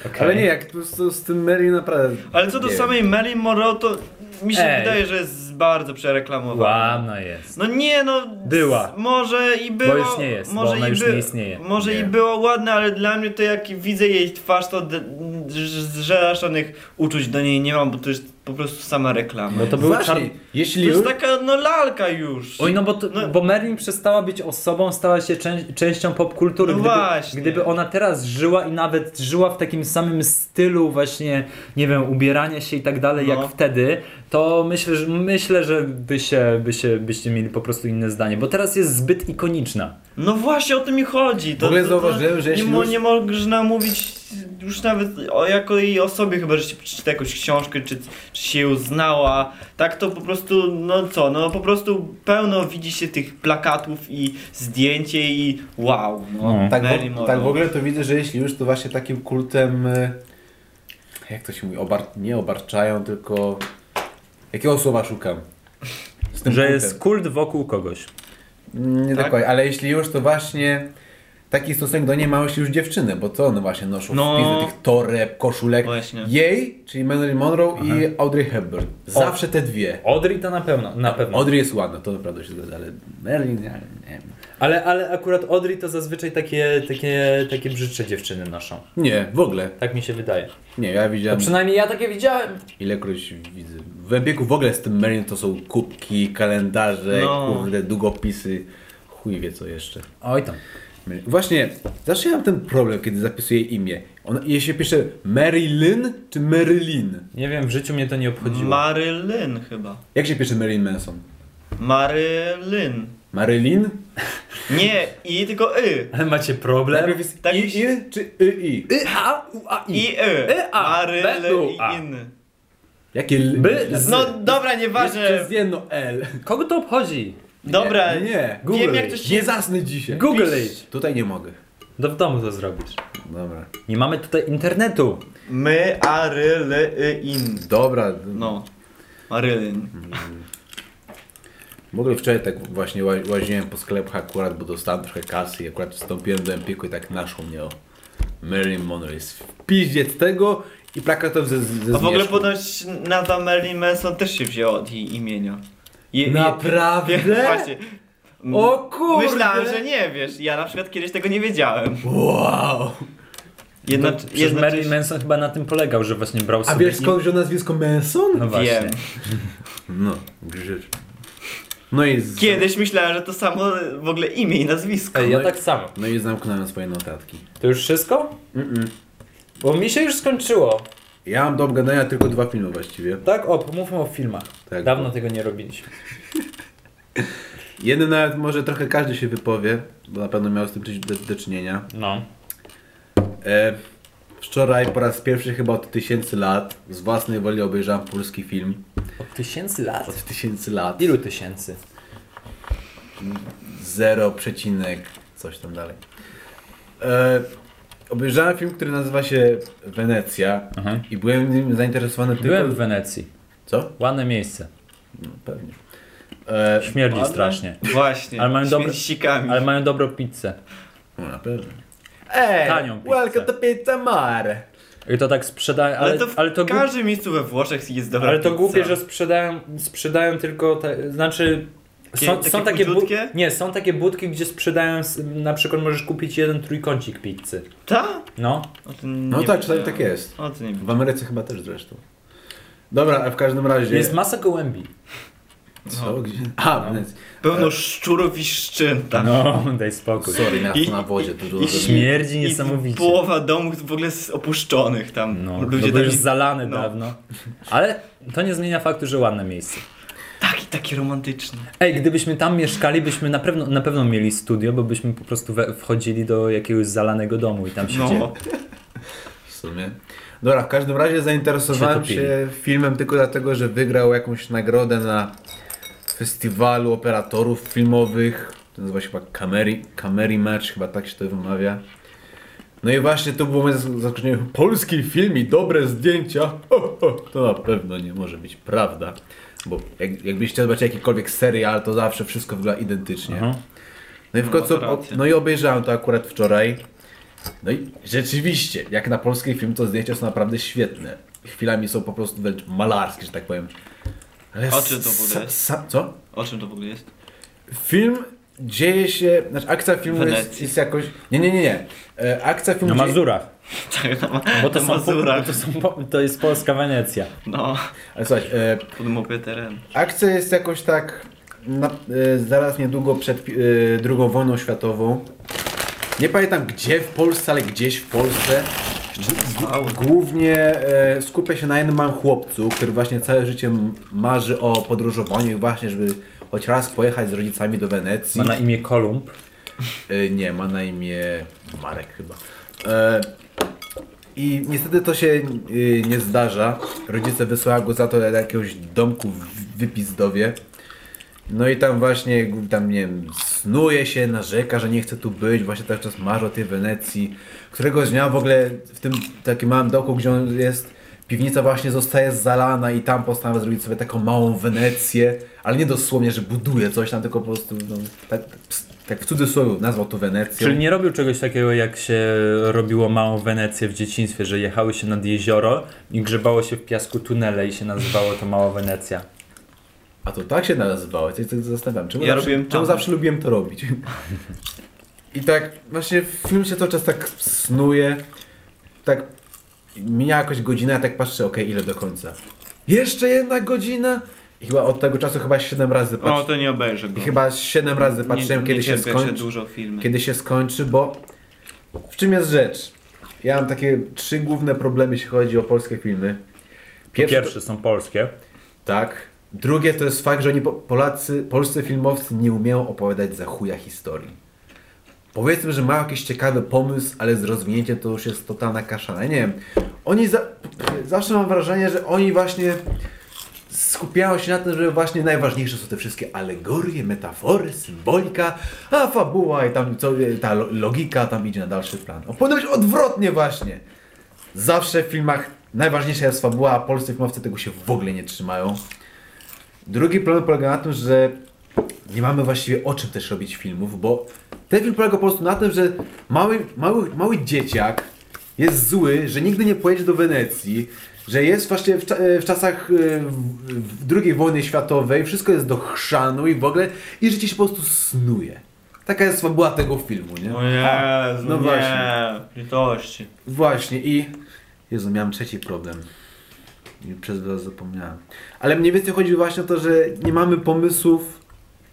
Speaker 2: Okej.
Speaker 1: Ale nie, jak po prostu z tym Mary naprawdę...
Speaker 3: Ale co do
Speaker 1: nie
Speaker 3: samej Marilyn Monroe, to mi się
Speaker 2: Ej.
Speaker 3: wydaje, że jest bardzo przereklamowana.
Speaker 2: Ładna jest.
Speaker 3: No nie no.
Speaker 2: Była.
Speaker 3: Może i było.
Speaker 2: Bo już nie jest, bo
Speaker 3: może
Speaker 2: ona
Speaker 3: i
Speaker 2: już
Speaker 3: by,
Speaker 2: nie istnieje.
Speaker 3: Może
Speaker 1: Nie.
Speaker 3: i było ładne, ale dla mnie to jak widzę jej twarz, to d- z- żelazonych uczuć do niej nie mam, bo to jest po prostu sama reklama.
Speaker 2: Bo to były
Speaker 1: Właśnie,
Speaker 2: czar...
Speaker 1: jeśli
Speaker 3: To
Speaker 1: już...
Speaker 3: jest taka no lalka już.
Speaker 2: Oj, no bo, to,
Speaker 3: No.
Speaker 2: bo Merlin przestała być osobą, stała się czę częścią popkultury.
Speaker 3: No
Speaker 2: gdyby,
Speaker 3: właśnie.
Speaker 2: gdyby ona teraz żyła i nawet żyła w takim samym stylu właśnie, nie wiem, ubierania się i tak dalej,
Speaker 3: No.
Speaker 2: jak wtedy, to myślę, że, myślę, że by się, by się, byście mieli po prostu inne zdanie, bo teraz jest zbyt ikoniczna.
Speaker 3: No właśnie o to mi chodzi. To,
Speaker 1: W ogóle
Speaker 3: to, to,
Speaker 1: zauważyłem, że
Speaker 3: nie,
Speaker 1: jeśli
Speaker 3: mo,
Speaker 1: już-
Speaker 3: nie można mówić już nawet o jakiej osobie, chyba że się przeczyta jakąś książkę, czy, czy się ją znała. Tak to po prostu, no co, no po prostu pełno widzi się tych plakatów i zdjęcie i wow. No,
Speaker 2: No.
Speaker 1: Tak, w, tak w ogóle to widzę, że jeśli już to właśnie takim kultem, e, jak to się mówi, obar nie obarczają, tylko jakiego słowa szukam?
Speaker 2: Że
Speaker 1: kultem.
Speaker 2: jest kult wokół kogoś.
Speaker 1: Nie
Speaker 3: Tak?
Speaker 1: dokładnie, ale jeśli już to właśnie taki stosunek do niej jeśli już dziewczyny, bo to one właśnie noszą
Speaker 3: No.
Speaker 1: wpisy tych toreb, koszulek.
Speaker 3: Właśnie.
Speaker 1: Jej, czyli Marilyn Monroe i Audrey Hepburn. Zawsze te dwie.
Speaker 2: Audrey to na pewno, na pewno.
Speaker 1: Audrey jest ładna, to naprawdę się zgadza, ale Marilyn, ja nie wiem.
Speaker 2: Ale, ale akurat Audrey to zazwyczaj takie, takie, takie brzydsze dziewczyny noszą.
Speaker 1: Nie, w ogóle.
Speaker 2: Tak mi się wydaje.
Speaker 1: Nie, ja
Speaker 2: To
Speaker 1: widziałem,
Speaker 2: przynajmniej ja takie widziałem.
Speaker 1: ilekroć widzę. W Empiku w ogóle z tym Marilyn to są kubki, kalendarze,
Speaker 3: No.
Speaker 1: kurde, długopisy. Chuj wie co jeszcze.
Speaker 2: Oj tam.
Speaker 1: Właśnie, zawsze ja mam ten problem, kiedy zapisuję imię. Ona, jej się pisze Marilyn czy Marilyn?
Speaker 2: Nie wiem, w życiu mnie to nie obchodziło.
Speaker 3: Marylyn chyba.
Speaker 1: Jak się pisze Marilyn Manson?
Speaker 3: Marylyn.
Speaker 1: Marilyn?
Speaker 3: Nie, i tylko y.
Speaker 2: Ale macie problem?
Speaker 1: Najpierw jest
Speaker 3: tak
Speaker 1: i,
Speaker 3: się-
Speaker 1: i czy y, i?
Speaker 2: Y, a, u, a, i.
Speaker 3: I y.
Speaker 2: Y, a,
Speaker 3: Marylyn
Speaker 2: B, u, a.
Speaker 3: i in.
Speaker 1: Jakie l...
Speaker 2: By, z,
Speaker 3: No dobra,
Speaker 1: Jest
Speaker 3: nieważne.
Speaker 1: przez jedno L.
Speaker 2: Kogo to obchodzi?
Speaker 3: Dobra,
Speaker 1: Nie, nie.
Speaker 2: Google
Speaker 3: wiem jak to się...
Speaker 1: Nie zasnę dzisiaj.
Speaker 2: Google it.
Speaker 1: Tutaj nie mogę.
Speaker 2: Do w domu to zrobisz.
Speaker 1: Dobra.
Speaker 2: Nie mamy tutaj internetu.
Speaker 3: My, a, ry, l, y, in.
Speaker 1: Dobra.
Speaker 3: No. Marylyn.
Speaker 1: W ogóle wczoraj tak właśnie ła- łaziłem po sklepach akurat, bo dostałem trochę kasy i akurat wstąpiłem do Empiku i tak naszło mnie o Marilyn Monroe. Jest w piździec tego i plakatów ze, ze
Speaker 3: A w ogóle ponoć nazwa Marilyn Manson też się wzięła od jej imienia. Je, je-
Speaker 1: Naprawdę?
Speaker 3: Wie, właśnie.
Speaker 1: O kurde!
Speaker 3: Myślałem, że nie wiesz. Ja na przykład kiedyś tego nie wiedziałem.
Speaker 1: Wow!
Speaker 3: Jedno,
Speaker 2: to, przecież Marilyn Manson chyba na tym polegał, że właśnie brał
Speaker 1: A
Speaker 2: sobie...
Speaker 1: wiesz skąd wziął nazwisko Manson?
Speaker 2: No właśnie.
Speaker 3: Wiem.
Speaker 1: No, grzecz. No i, z...
Speaker 3: Kiedyś myślałem, że to samo w ogóle imię i nazwisko.
Speaker 2: Ej, ja
Speaker 1: No i-
Speaker 2: tak samo.
Speaker 1: no i zamknąłem swoje notatki.
Speaker 2: To już wszystko?
Speaker 1: Mm-mm.
Speaker 2: Bo mi się już skończyło.
Speaker 1: Ja mam do obgadania tylko dwa filmy właściwie.
Speaker 2: Tak, o, pomówmy o filmach.
Speaker 1: Tak.
Speaker 2: Dawno tego nie robiliśmy.
Speaker 1: Jeden nawet może trochę każdy się wypowie, bo na pewno miał z tym coś do, do czynienia.
Speaker 2: No.
Speaker 1: E, wczoraj po raz pierwszy chyba od tysięcy lat z własnej woli obejrzałem polski film.
Speaker 2: Od tysięcy lat?
Speaker 1: Od tysięcy lat.
Speaker 2: Ilu tysięcy?
Speaker 1: Zero przecinek coś tam dalej. E, obejrzałem film, który nazywa się Wenecja
Speaker 2: Aha.
Speaker 1: i byłem nim zainteresowany tylko...
Speaker 2: Byłem w Wenecji.
Speaker 1: Co?
Speaker 2: Ładne miejsce.
Speaker 1: No, pewnie. E,
Speaker 2: Śmierdzi
Speaker 3: Ładne?
Speaker 2: strasznie.
Speaker 3: Właśnie.
Speaker 2: Ale mają dobre-. Ale mają dobrą pizzę.
Speaker 1: no, na pewno. Ej,
Speaker 2: Tanią pizzę.
Speaker 1: welcome to Pizza Mare.
Speaker 2: I to tak sprzedają, ale,
Speaker 3: Ale to w
Speaker 2: ale to, głup-
Speaker 3: każdym miejscu we Włoszech jest dobra
Speaker 2: ale to
Speaker 3: pizza.
Speaker 2: głupie, że sprzedają, sprzedają tylko te, znaczy są,
Speaker 3: takie
Speaker 2: są takie bu-? Nie, są takie budki, gdzie sprzedają na przykład możesz kupić jeden trójkącik pizzy.
Speaker 3: Ta?
Speaker 2: No.
Speaker 1: No tak,
Speaker 3: wiedziałem.
Speaker 1: tak jest. W Ameryce chyba też zresztą. Dobra, a w każdym razie...
Speaker 2: Jest masa gołębi.
Speaker 1: Co? Gdzie? A, w Wenecji.
Speaker 3: Pełno szczurów i.
Speaker 2: No, daj spokój.
Speaker 1: Sorry, miasto
Speaker 3: I-
Speaker 1: na wodzie. To dużo
Speaker 3: i.
Speaker 2: Śmierdzi
Speaker 3: I
Speaker 2: niesamowicie.
Speaker 3: połowa domów w ogóle jest opuszczonych tam.
Speaker 2: No,
Speaker 3: Ludzie tam
Speaker 2: już zalane
Speaker 3: no.
Speaker 2: dawno. Ale to nie zmienia faktu, że ładne miejsce.
Speaker 3: Taki, taki romantyczny.
Speaker 2: Ej, gdybyśmy tam mieszkali, byśmy na pewno, na pewno mieli studio, bo byśmy po prostu we, wchodzili do jakiegoś zalanego domu i tam siedzieli.
Speaker 3: No.
Speaker 1: W sumie. Dobra, w każdym razie zainteresowałem
Speaker 2: Się
Speaker 1: się, filmem tylko dlatego, że wygrał jakąś nagrodę na festiwalu operatorów filmowych. To nazywa się chyba Cameri, Cameri Match, chyba tak się to wymawia. No i właśnie to było moje zas- zaskoczenie. Polski film i dobre zdjęcia. Ho, ho, to na pewno nie może być prawda. Bo jak, jakbyście zobaczyli jakikolwiek serial, to zawsze wszystko wygląda identycznie.
Speaker 2: Aha.
Speaker 1: No i w
Speaker 3: No,
Speaker 1: końcu,
Speaker 3: racja.
Speaker 1: no i obejrzałem to akurat wczoraj. No i rzeczywiście, jak na polski film, to zdjęcia są naprawdę świetne. Chwilami są po prostu wręcz malarskie, że tak powiem. Ale
Speaker 3: O czym to w ogóle
Speaker 1: sa-
Speaker 3: jest?
Speaker 1: sa- Co?
Speaker 3: O czym to w ogóle jest?
Speaker 1: Film dzieje się, znaczy akcja filmu jest, jest jakoś... Nie, nie, nie, nie. E, akcja filmu
Speaker 2: Na
Speaker 1: dzieje-
Speaker 2: Mazurach.
Speaker 3: Tak, na,
Speaker 2: Bo to,
Speaker 3: na
Speaker 2: są, po, to, są, to jest polska Wenecja.
Speaker 3: No,
Speaker 1: Ale słuchaj, e,
Speaker 3: podmokły teren.
Speaker 1: akcja jest jakoś tak na, e, zaraz niedługo przed e, drugą wojną światową. Nie pamiętam gdzie w Polsce, ale gdzieś w Polsce. Głównie e, skupia się na jednym małym chłopcu, który właśnie całe życie m- marzy o podróżowaniu i właśnie, żeby choć raz pojechać z rodzicami do Wenecji.
Speaker 2: Ma na imię Kolumb.
Speaker 1: E, nie, ma na imię Marek chyba. E, I niestety to się e, nie zdarza. Rodzice wysyłają go za to do jakiegoś domku w Wypizdowie. No i tam właśnie, tam nie wiem, snuje się, narzeka, że nie chce tu być, właśnie cały czas marzy o tej Wenecji. Któregoś dnia w ogóle w tym takim małym dołku, gdzie on jest, piwnica właśnie zostaje zalana i tam postanawia zrobić sobie taką małą Wenecję, ale nie dosłownie, że buduje coś tam, tylko po prostu, no, tak, tak w cudzysłowie nazwał to Wenecją.
Speaker 2: Czyli nie robił czegoś takiego, jak się robiło małą Wenecję w dzieciństwie, że jechały się nad jezioro i grzebało się w piasku tunele i się nazywało to Mała Wenecja.
Speaker 1: A to tak się nazywało, ja się zastanawiam, czemu,
Speaker 3: Ja
Speaker 1: zawsze,
Speaker 3: robiłem
Speaker 1: czemu zawsze lubiłem to robić. I tak właśnie film się cały czas tak snuje, tak mija jakoś godzina, ja tak patrzę, okej, ile do końca? Jeszcze jedna godzina? I chyba od tego czasu chyba 7 razy
Speaker 3: No
Speaker 1: patrzę.
Speaker 3: to nie obejrzę go.
Speaker 1: I chyba 7 razy patrzyłem,
Speaker 3: nie,
Speaker 1: kiedy
Speaker 3: nie
Speaker 1: się
Speaker 3: cierpię, że
Speaker 1: skończy.
Speaker 3: dużo filmy.
Speaker 1: Kiedy się skończy, bo w czym jest rzecz? Ja mam takie trzy główne problemy, jeśli chodzi o polskie filmy.
Speaker 2: Pierwsze, Pierwsze są polskie.
Speaker 1: Tak. Drugie to jest fakt, że oni po- Polacy, polscy filmowcy nie umieją opowiadać za chuja historii. Powiedzmy, że mają jakiś ciekawy pomysł, ale z rozwinięciem to już jest totalna kaszana. Nie wiem. Oni za, zawsze mam wrażenie, że oni właśnie skupiają się na tym, że właśnie najważniejsze są te wszystkie alegorie, metafory, symbolika, a fabuła i tam co, ta lo- logika tam idzie na dalszy plan. O, powinno być odwrotnie właśnie. Zawsze w filmach najważniejsza jest fabuła, a polscy filmowcy tego się w ogóle nie trzymają. Drugi problem polega na tym, że nie mamy właściwie o czym też robić filmów, bo ten film polega po prostu na tym, że mały, mały, mały dzieciak jest zły, że nigdy nie pojedzie do Wenecji, że jest właśnie w, cza- w czasach e, w II wojny światowej, wszystko jest do chrzanu i w ogóle i życie się po prostu snuje. Taka jest fabuła tego filmu, nie?
Speaker 3: O Jezu,
Speaker 1: No
Speaker 3: nie,
Speaker 1: właśnie.
Speaker 3: litości.
Speaker 1: Właśnie i... Jezu, miałem trzeci problem. I przez was zapomniałem. Ale mniej więcej chodzi właśnie o to, że nie mamy pomysłów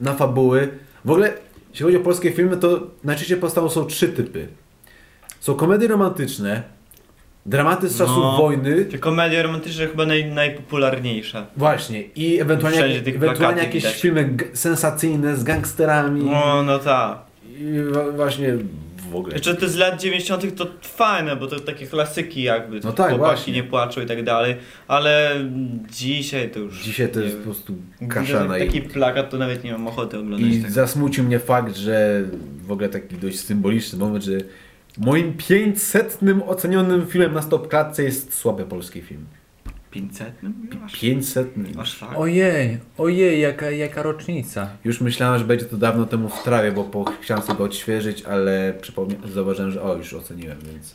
Speaker 1: na fabuły. W ogóle, jeśli chodzi o polskie filmy, to najczęściej powstają są trzy typy. Są komedie romantyczne, dramaty z czasów
Speaker 3: No.
Speaker 1: wojny,
Speaker 3: Te komedie romantyczne chyba naj, najpopularniejsza.
Speaker 1: właśnie, i ewentualnie,
Speaker 3: Wszędzie
Speaker 1: ewentualnie jakieś
Speaker 3: widać.
Speaker 1: filmy sensacyjne z gangsterami.
Speaker 3: No, no tak.
Speaker 1: I właśnie w ogóle.
Speaker 3: Jeszcze te z lat 90. to fajne, bo to takie klasyki jakby.
Speaker 1: No tak,
Speaker 3: Chłopaki nie płaczą i tak dalej, ale dzisiaj to już...
Speaker 1: Dzisiaj to jest po prostu kaszana. i-
Speaker 3: Taki plakat to nawet nie mam ochoty oglądać
Speaker 1: I
Speaker 3: tego.
Speaker 1: zasmucił mnie fakt, że w ogóle taki dość symboliczny moment, że moim 500 ocenionym filmem na stopklatce jest słaby polski film.
Speaker 3: 500? Aż,
Speaker 1: 500.
Speaker 3: aż tak?
Speaker 2: Ojej, ojej, jaka, jaka rocznica.
Speaker 1: Już myślałem, że będzie to dawno temu w trawie, bo po, chciałem sobie go odświeżyć, ale przypomnia- zauważyłem, że o, już oceniłem, więc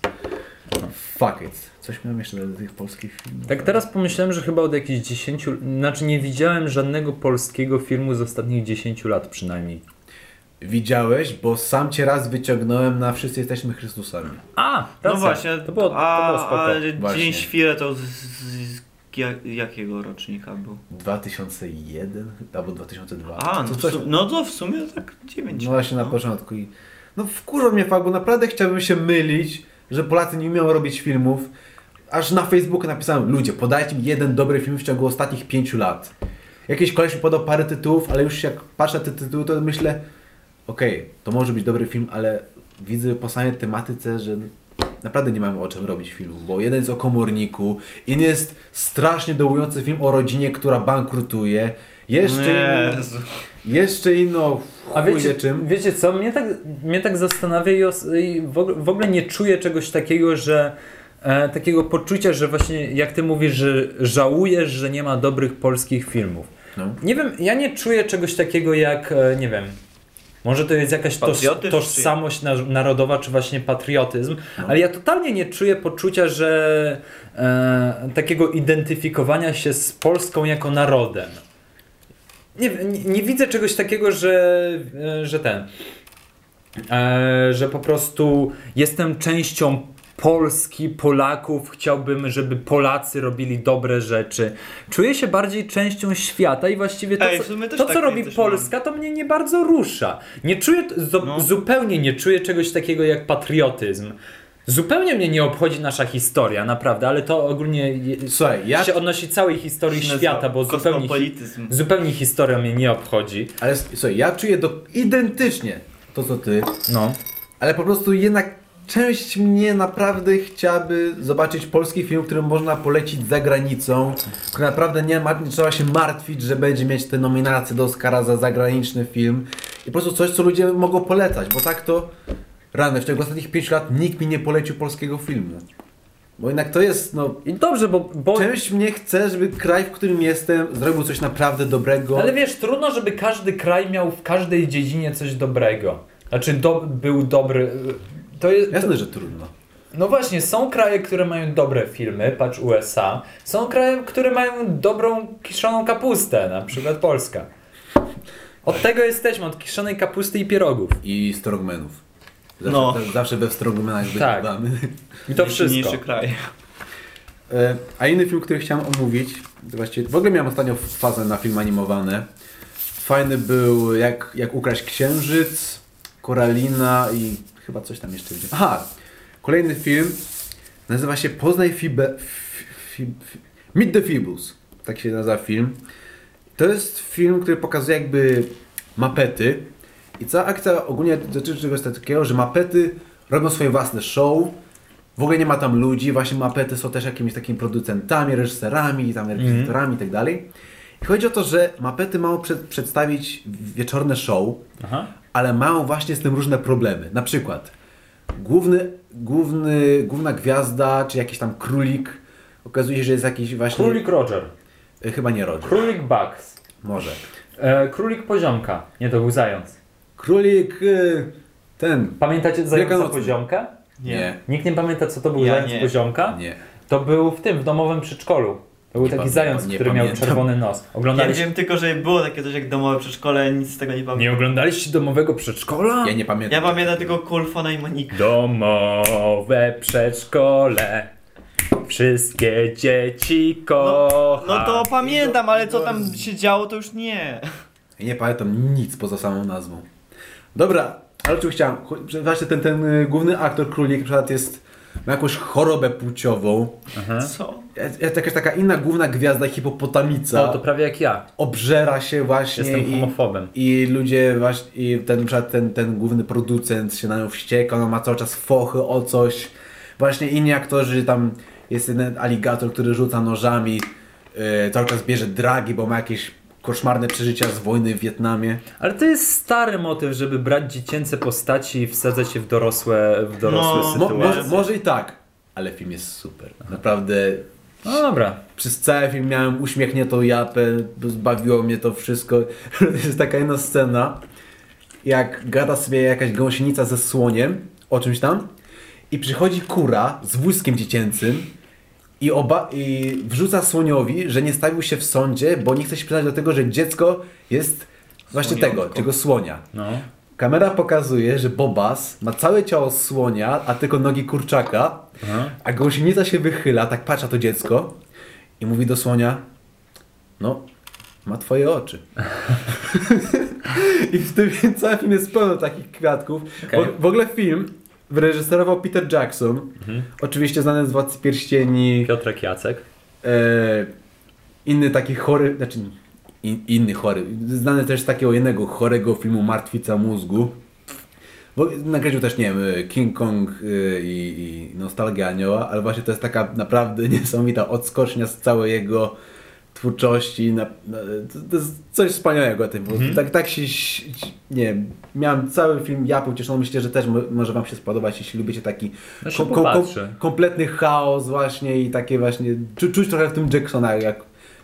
Speaker 1: fuck it. Coś miałem jeszcze do tych polskich filmów.
Speaker 2: Tak teraz pomyślałem, że chyba od jakichś 10, znaczy nie widziałem żadnego polskiego filmu z ostatnich 10 lat przynajmniej.
Speaker 1: Widziałeś, bo sam cię raz wyciągnąłem na Wszyscy Jesteśmy Chrystusami.
Speaker 2: A,
Speaker 3: No
Speaker 2: racja.
Speaker 3: właśnie,
Speaker 2: to było, to
Speaker 3: a,
Speaker 2: było spoko.
Speaker 3: ale
Speaker 1: Właśnie.
Speaker 3: Dzień Świra to z, z jak, jakiego rocznika był?
Speaker 1: 2001 albo 2002.
Speaker 3: A, no,
Speaker 1: To
Speaker 3: w
Speaker 1: coś-
Speaker 3: no to w sumie tak 9.
Speaker 1: No właśnie na początku i no wkurza mnie fakt, bo naprawdę chciałbym się mylić, że Polacy nie umieją robić filmów. Aż na Facebooku napisałem, ludzie, podajcie mi jeden dobry film w ciągu ostatnich pięciu lat. Jakiś koleś mi podał parę tytułów, ale już jak patrzę na te tytuły, to myślę, okej, to może być dobry film, ale widzę po samej tematyce, że naprawdę nie mamy o czym robić filmów, bo jeden jest o komorniku, inny jest strasznie dołujący film o rodzinie, która bankrutuje, jeszcze jeszcze inno
Speaker 2: A wiecie,
Speaker 1: wie czym.
Speaker 2: wiecie co, mnie tak, mnie tak zastanawia i, os- i w, ogóle, w ogóle nie czuję czegoś takiego, że e, takiego poczucia, że właśnie jak ty mówisz, że żałujesz, że nie ma dobrych polskich filmów.
Speaker 1: No.
Speaker 2: Nie wiem, ja nie czuję czegoś takiego jak, e, nie wiem, może to jest jakaś toż, tożsamość na, narodowa, czy właśnie patriotyzm,
Speaker 1: No.
Speaker 2: ale ja totalnie nie czuję poczucia, że e, takiego identyfikowania się z Polską jako narodem. Nie, nie, nie widzę czegoś takiego, że, e, że ten, e, że po prostu jestem częścią Polski, Polaków, chciałbym, żeby Polacy robili dobre rzeczy. Czuję się bardziej częścią świata i właściwie to,
Speaker 3: Ej,
Speaker 2: co, to, co
Speaker 3: tak
Speaker 2: robi
Speaker 3: coś
Speaker 2: Polska, to mnie nie bardzo rusza. Nie czuję, zu,
Speaker 3: No.
Speaker 2: zupełnie nie czuję czegoś takiego jak patriotyzm. Zupełnie mnie nie obchodzi nasza historia, naprawdę, ale to ogólnie
Speaker 1: Słuchaj, ja...
Speaker 2: się odnosi całej historii świata, bo zupełnie, zupełnie historia mnie nie obchodzi.
Speaker 1: Ale słuchaj, ja czuję do... identycznie to, co ty,
Speaker 2: No.
Speaker 1: ale po prostu jednak część mnie naprawdę chciałaby zobaczyć polski film, który można polecić za granicą, który naprawdę nie, ma, nie trzeba się martwić, że będzie mieć te nominacje do Oscara za zagraniczny film i po prostu coś, co ludzie mogą polecać, bo tak to rany, w ciągu ostatnich 5 lat nikt mi nie polecił polskiego filmu. Bo jednak to jest, no,
Speaker 2: I dobrze, bo, bo
Speaker 1: część mnie chce, żeby kraj, w którym jestem, zrobił coś naprawdę dobrego.
Speaker 2: Ale wiesz, trudno, żeby każdy kraj miał w każdej dziedzinie coś dobrego. Znaczy, do, był dobry. To jest. To,
Speaker 1: Jasne, że trudno.
Speaker 2: no właśnie, są kraje, które mają dobre filmy, patrz USA. Są kraje, które mają dobrą kiszoną kapustę, na przykład Polska. Od tego jesteśmy, od kiszonej kapusty i pierogów.
Speaker 1: I strongmanów. Zawsze,
Speaker 3: No.
Speaker 1: tak- zawsze we strongmanach
Speaker 2: Tak.
Speaker 1: wyglądamy.
Speaker 2: I to wszystko.
Speaker 3: kraj.
Speaker 1: E, A inny film, który chciałem omówić, to właściwie w ogóle miałem ostatnio fazę na film animowany. Fajny był jak, jak ukraść księżyc, Koralina i chyba coś tam jeszcze widziałem. Aha, kolejny film nazywa się Poznaj Fibe... Fi, fi, fi, Meet the Feebles. Tak się nazywa film. To jest film, który pokazuje jakby mapety i cała akcja ogólnie dotyczy czegoś takiego, że mapety robią swoje własne show, w ogóle nie ma tam ludzi, właśnie mapety są też jakimiś takimi producentami, reżyserami, tam rekwizytorami i tak dalej. I chodzi o to, że mapety mają przed, przedstawić wieczorne show,
Speaker 2: Aha.
Speaker 1: ale mają właśnie z tym różne problemy. Na przykład główny, główny, główna gwiazda, czy jakiś tam królik, okazuje się, że jest jakiś właśnie...
Speaker 2: Królik Roger.
Speaker 1: E, Chyba nie Roger,
Speaker 2: Królik Bugs.
Speaker 1: może.
Speaker 2: E, królik Poziomka. Nie, to był zając.
Speaker 1: Królik e, ten...
Speaker 2: Pamiętacie zająca. Poziomka?
Speaker 1: Nie.
Speaker 2: Nikt nie pamięta, co to był
Speaker 3: Ja
Speaker 2: zając
Speaker 3: nie.
Speaker 2: Poziomka?
Speaker 1: Nie.
Speaker 2: To był w tym, w domowym przedszkolu. To był
Speaker 1: Nie
Speaker 2: taki
Speaker 1: pamiętam,
Speaker 2: zając,
Speaker 1: nie
Speaker 2: który miał
Speaker 1: pamiętam.
Speaker 2: czerwony nos.
Speaker 3: Ja
Speaker 2: Oglądaliście,
Speaker 3: wiem tylko, że było takie coś jak domowe przedszkole, nic z tego nie
Speaker 2: nie
Speaker 3: pamiętam.
Speaker 2: oglądaliście domowego przedszkola?
Speaker 1: Ja nie pamiętam.
Speaker 3: Ja pamiętam tylko Kulfona i Monikę.
Speaker 2: Domowe przedszkole. Wszystkie dzieci kocha.
Speaker 3: No to pamiętam, ale co tam się działo, to już nie.
Speaker 1: Ja nie pamiętam nic poza samą nazwą. Dobra, ale o czym chciałem? Właśnie ten, ten y, główny aktor Królik na przykład jest, ma jakąś chorobę płciową.
Speaker 3: Co?
Speaker 1: Jest, jest jakaś taka inna główna gwiazda, hipopotamica.
Speaker 2: No to prawie jak ja.
Speaker 1: Obżera się właśnie
Speaker 2: Jestem
Speaker 1: i,
Speaker 2: homofobem.
Speaker 1: i ludzie właśnie, i ten, ten, ten główny producent się na nią wścieka, ona ma cały czas fochy o coś. Właśnie inni aktorzy, tam jest jeden aligator, który rzuca nożami, yy, cały czas bierze dragi, bo ma jakieś koszmarne przeżycia z wojny w Wietnamie.
Speaker 2: Ale to jest stary motyw, żeby brać dziecięce postaci i wsadzać je w dorosłe, w dorosłe
Speaker 3: No,
Speaker 1: Mo,
Speaker 2: sytuacje.
Speaker 1: może, może i tak, ale film jest super. Naprawdę
Speaker 2: No dobra.
Speaker 1: przez cały film miałem uśmiechniętą japę, zbawiło mnie to wszystko. jest taka jedna scena, jak gada sobie jakaś gąsienica ze słoniem o czymś tam i przychodzi kura z wózkiem dziecięcym i, oba, i wrzuca słoniowi, że nie stawił się w sądzie, bo nie chce się przyznać do tego, że dziecko jest właśnie
Speaker 3: Słoniątko.
Speaker 1: tego, tego słonia.
Speaker 2: No.
Speaker 1: Kamera pokazuje, że Bobas ma całe ciało słonia, a tylko nogi kurczaka,
Speaker 2: Aha.
Speaker 1: a gąsienica się wychyla, tak patrzy na to dziecko i mówi do słonia, no, ma twoje oczy. I w tym cały film jest pełno takich kwiatków.
Speaker 2: Okej.
Speaker 1: W, w ogóle film wyreżyserował Peter Jackson, oczywiście znany z Władcy Pierścieni,
Speaker 2: Piotrek Jacek.
Speaker 1: e, inny taki chory, znaczy in, inny chory, znany też z takiego jednego chorego filmu Martwica mózgu. Bo nakręcił też, nie wiem, e, King Kong e, i, i Nostalgia Anioła, ale właśnie to jest taka naprawdę niesamowita odskocznia z całej jego twórczości. Na, na, to, to jest coś wspaniałego. Tym, bo tak, tak się, nie wiem, miałem cały film Japą cieszą, myślę, że też mo, może Wam się spodobać, jeśli lubicie taki
Speaker 2: No
Speaker 1: kompletny chaos właśnie i takie właśnie, czu, czuć trochę w tym Jacksona, jak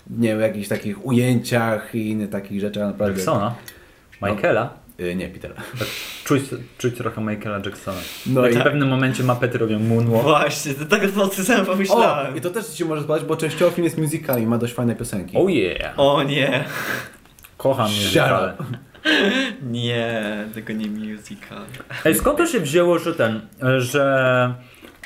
Speaker 1: nie wiem, w jakichś takich ujęciach i innych takich rzeczach naprawdę.
Speaker 2: Jacksona. Michaela.
Speaker 1: Y, nie, Petera.
Speaker 2: Czuć, czuć trochę Michaela Jacksona.
Speaker 1: No
Speaker 2: tak
Speaker 1: i-
Speaker 2: w pewnym momencie mapety robią moonwalk.
Speaker 3: Właśnie, to tak o tym samym
Speaker 1: O,
Speaker 3: pomyślałem.
Speaker 1: i to też Ci się może spodobać, bo częściowo film jest musical i ma dość fajne piosenki.
Speaker 2: Oh yeah.
Speaker 3: O nie,
Speaker 2: Kocham musicale.
Speaker 3: nie, tego nie musical.
Speaker 2: Ej, skąd to się wzięło, że ten, że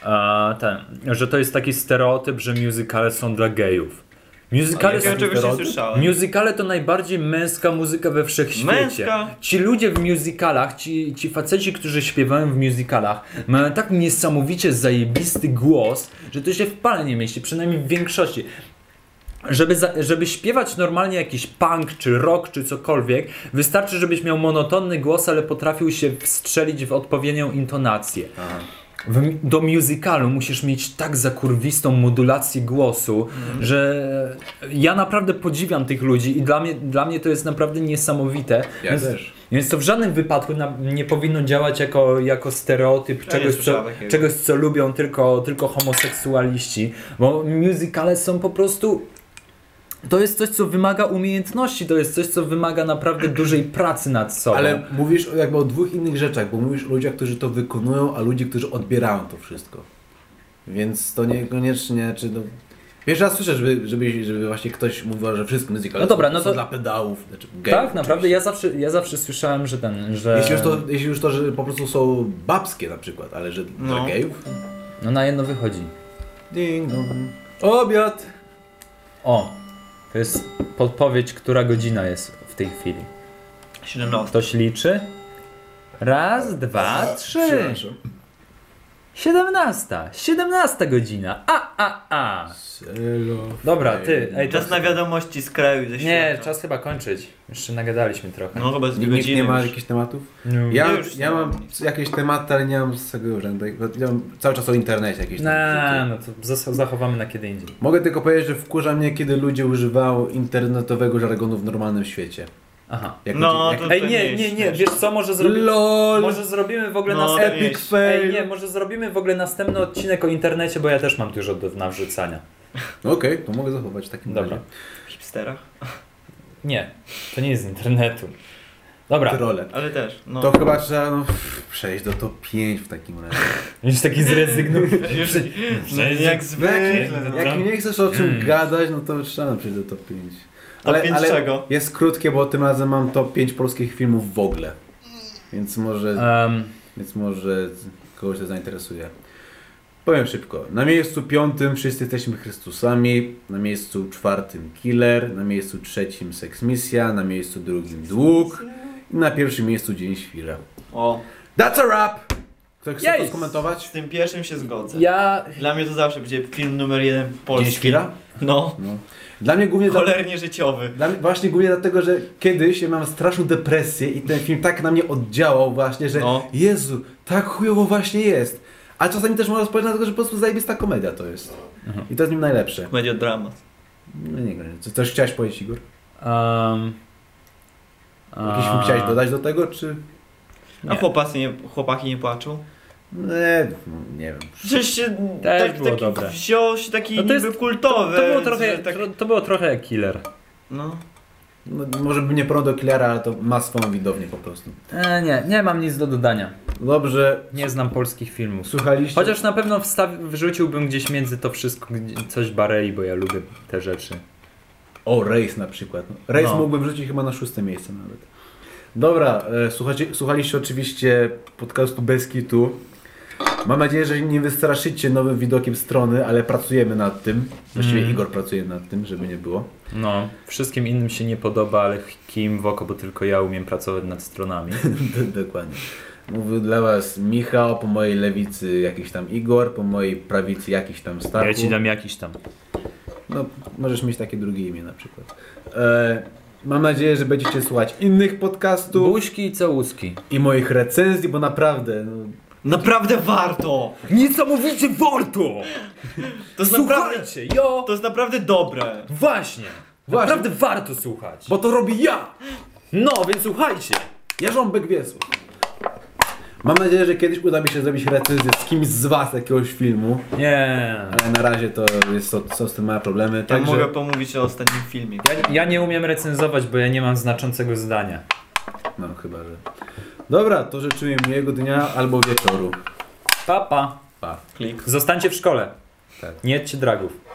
Speaker 2: a, ten, że to jest taki stereotyp, że musicale są dla gejów. Musicale
Speaker 3: Ja
Speaker 2: są
Speaker 3: czegoś nie
Speaker 1: stereotyp?
Speaker 3: słyszałem.
Speaker 2: Musicale to najbardziej męska muzyka we wszechświecie.
Speaker 3: Męska?
Speaker 2: Ci ludzie w musicalach, ci, ci faceci, którzy śpiewają w musicalach, mają tak niesamowicie zajebisty głos, że to się w pale nie mieści, przynajmniej w większości. Żeby, za, żeby śpiewać normalnie jakiś punk, czy rock, czy cokolwiek, wystarczy, żebyś miał monotonny głos, ale potrafił się wstrzelić w odpowiednią intonację.
Speaker 1: Aha.
Speaker 2: Do musicalu musisz mieć tak zakurwistą modulację głosu,
Speaker 1: Mhm.
Speaker 2: że ja naprawdę podziwiam tych ludzi i dla mnie, dla mnie to jest naprawdę niesamowite.
Speaker 1: Ja
Speaker 2: więc,
Speaker 1: też.
Speaker 2: więc to w żadnym wypadku na, nie powinno działać jako, jako stereotyp
Speaker 3: Ja
Speaker 2: czegoś, co, czegoś, co lubią tylko, tylko homoseksualiści, bo musicale są po prostu to jest coś, co wymaga umiejętności, to jest coś, co wymaga naprawdę dużej pracy nad sobą.
Speaker 1: Ale mówisz jakby o dwóch innych rzeczach, bo mówisz o ludziach, którzy to wykonują, a ludzi, którzy odbierają to wszystko. Więc to niekoniecznie, czy no... Pierwszy raz słyszę, żeby, żeby, żeby właśnie ktoś mówił, że wszystko muzyka
Speaker 2: No dobra, no to-
Speaker 1: dla pedałów, znaczy gejów,
Speaker 2: tak, naprawdę ja zawsze, ja zawsze słyszałem, że ten, że...
Speaker 1: Jeśli już, to, jeśli już to, że po prostu są babskie na przykład, ale że dla
Speaker 3: No.
Speaker 1: gejów?
Speaker 2: No na jedno wychodzi.
Speaker 1: Ding dong. Obiad!
Speaker 2: O, to jest podpowiedź, która godzina jest w tej chwili.
Speaker 3: 17.
Speaker 2: Ktoś liczy? Raz, dwa, trzy.
Speaker 1: Przepraszam.
Speaker 2: 17. 17 godzina. A, a, a.
Speaker 1: Selo.
Speaker 2: Dobra, ty, ej,
Speaker 3: Czas na wiadomości z kraju ze
Speaker 2: Nie,
Speaker 3: świata.
Speaker 2: czas chyba kończyć. Jeszcze nagadaliśmy trochę.
Speaker 3: No chyba z dwie
Speaker 1: Nikt
Speaker 3: godziny
Speaker 1: nie ma
Speaker 3: już.
Speaker 1: jakichś tematów?
Speaker 2: No.
Speaker 1: Ja,
Speaker 3: już
Speaker 1: ja
Speaker 3: nie
Speaker 1: mam jakieś tematy, ale nie mam z tego urzędu. Ja mam cały czas o internecie jakieś tam
Speaker 2: No, no to zachowamy na kiedy indziej.
Speaker 1: Mogę tylko powiedzieć, że wkurza mnie, kiedy ludzie używają internetowego żargonu w normalnym świecie.
Speaker 2: Aha.
Speaker 1: Jak
Speaker 3: No, to-
Speaker 2: Ej, nie, nie, nie, wiesz co, może zrobimy...
Speaker 1: LOL!
Speaker 2: Może zrobimy w ogóle
Speaker 3: No,
Speaker 2: następny...
Speaker 1: Epic fail!
Speaker 2: Ej, nie, może zrobimy w ogóle następny odcinek o internecie, bo ja też mam dużo do nawrzucania.
Speaker 1: No Okej, to mogę zachować w takim
Speaker 2: Dobra.
Speaker 1: razie.
Speaker 3: W hipsterach.
Speaker 2: Nie, to nie jest z internetu. Dobra,
Speaker 1: Trole.
Speaker 3: Ale też, no.
Speaker 1: To chyba trzeba no, przejść do top 5 w takim razie.
Speaker 2: już taki zrezygnów.
Speaker 3: Już, no, jak
Speaker 1: jak,
Speaker 3: zwykle.
Speaker 1: jak
Speaker 2: no.
Speaker 1: nie chcesz o czym
Speaker 2: Mm.
Speaker 1: gadać, no to trzeba przejść do top 5.
Speaker 3: Top 5 czego?
Speaker 1: jest krótkie, bo tym razem mam top 5 polskich filmów w ogóle. Więc może,
Speaker 2: Um,
Speaker 1: więc może kogoś to zainteresuje. Powiem szybko. Na miejscu piątym wszyscy jesteśmy Chrystusami, na miejscu czwartym Killer, na miejscu trzecim Misja, na miejscu drugim Dług i na pierwszym miejscu Dzień Świra.
Speaker 3: O,
Speaker 1: That's a wrap! Ktoś chce to skomentować?
Speaker 3: z tym pierwszym się zgodzę.
Speaker 2: ja...
Speaker 3: Dla mnie to zawsze będzie film numer jeden polski.
Speaker 1: Dzień Świra?
Speaker 3: No,
Speaker 1: No. Dla mnie głównie dla,
Speaker 3: cholernie życiowy.
Speaker 1: dla mnie, właśnie głównie dlatego, że kiedyś ja miałem straszną depresję i ten film tak na mnie oddziałał właśnie, że
Speaker 3: No.
Speaker 1: Jezu, tak chujowo właśnie jest. A czasami też można spojrzeć na to, że po prostu zajebista komedia to jest.
Speaker 2: Mhm.
Speaker 1: I to jest nim najlepsze.
Speaker 3: Będzie dramat.
Speaker 1: No nie wiem, co coś chciałeś powiedzieć Igor?
Speaker 2: Um,
Speaker 1: Jakiś film chciałeś dodać do tego, czy...
Speaker 3: A
Speaker 2: Nie.
Speaker 3: chłopacy nie, chłopaki nie płaczą?
Speaker 1: Nie, no, nie wiem.
Speaker 3: Przecież się
Speaker 2: Też
Speaker 3: tak,
Speaker 2: było
Speaker 3: taki
Speaker 2: dobre.
Speaker 3: wziął się taki
Speaker 2: No to
Speaker 3: niby
Speaker 2: jest-
Speaker 3: kultowy.
Speaker 2: To było,
Speaker 3: że
Speaker 2: trochę,
Speaker 3: tak,
Speaker 2: to było trochę jak killer.
Speaker 3: no.
Speaker 1: No, może by nie porno do Killera, ale to ma swoją widownię po prostu.
Speaker 2: E, nie, nie mam nic do dodania.
Speaker 1: Dobrze,
Speaker 2: Nie znam polskich filmów.
Speaker 1: słuchaliście...
Speaker 2: Chociaż na pewno wstaw, wrzuciłbym gdzieś między to wszystko coś Barei, bo ja lubię te rzeczy.
Speaker 1: O, Race na przykład. Race
Speaker 2: No.
Speaker 1: mógłbym wrzucić chyba na szóste miejsce nawet. Dobra, e, słuchacie, słuchaliście oczywiście podcastu Bez Kitu. Mam nadzieję, że nie wystraszycie nowym widokiem strony, ale pracujemy nad tym. Właściwie
Speaker 2: Mm.
Speaker 1: Igor pracuje nad tym, żeby nie było.
Speaker 2: No, wszystkim innym się nie podoba, ale kim w oko, bo tylko ja umiem pracować nad stronami.
Speaker 1: Dokładnie. Mówił dla was Michał, po mojej lewicy jakiś tam Igor, po mojej prawicy jakiś tam Starku.
Speaker 2: Ja ci dam jakiś tam.
Speaker 1: No, możesz mieć takie drugie imię na przykład. E, mam nadzieję, że będziecie słuchać innych podcastów
Speaker 2: Buźki i całuski.
Speaker 1: i moich recenzji, bo naprawdę... No,
Speaker 3: Naprawdę warto!
Speaker 2: Niesamowicie warto!
Speaker 3: To jest naprawdę,
Speaker 2: Słuchajcie, jo!
Speaker 3: to jest naprawdę dobre.
Speaker 2: Właśnie!
Speaker 1: Właśnie.
Speaker 2: Naprawdę warto słuchać.
Speaker 1: bo to robi ja!
Speaker 2: No, więc słuchajcie.
Speaker 1: Jarząbek Wiesław. Mam nadzieję, że kiedyś uda mi się zrobić recenzję z kimś z was jakiegoś filmu,
Speaker 2: Nie.
Speaker 1: ale na razie to jest, to, są z tym małe problemy.
Speaker 3: Ja
Speaker 1: Także,
Speaker 3: mogę pomówić o ostatnim filmie.
Speaker 2: Ja, ja nie umiem recenzować, bo ja nie mam znaczącego zdania.
Speaker 1: no chyba, że... Dobra, to życzymy miłego dnia albo wieczoru.
Speaker 2: Papa. Pa.
Speaker 1: Pa.
Speaker 3: Klik.
Speaker 2: Zostańcie w szkole.
Speaker 1: Tak.
Speaker 2: Nie jedźcie dragów.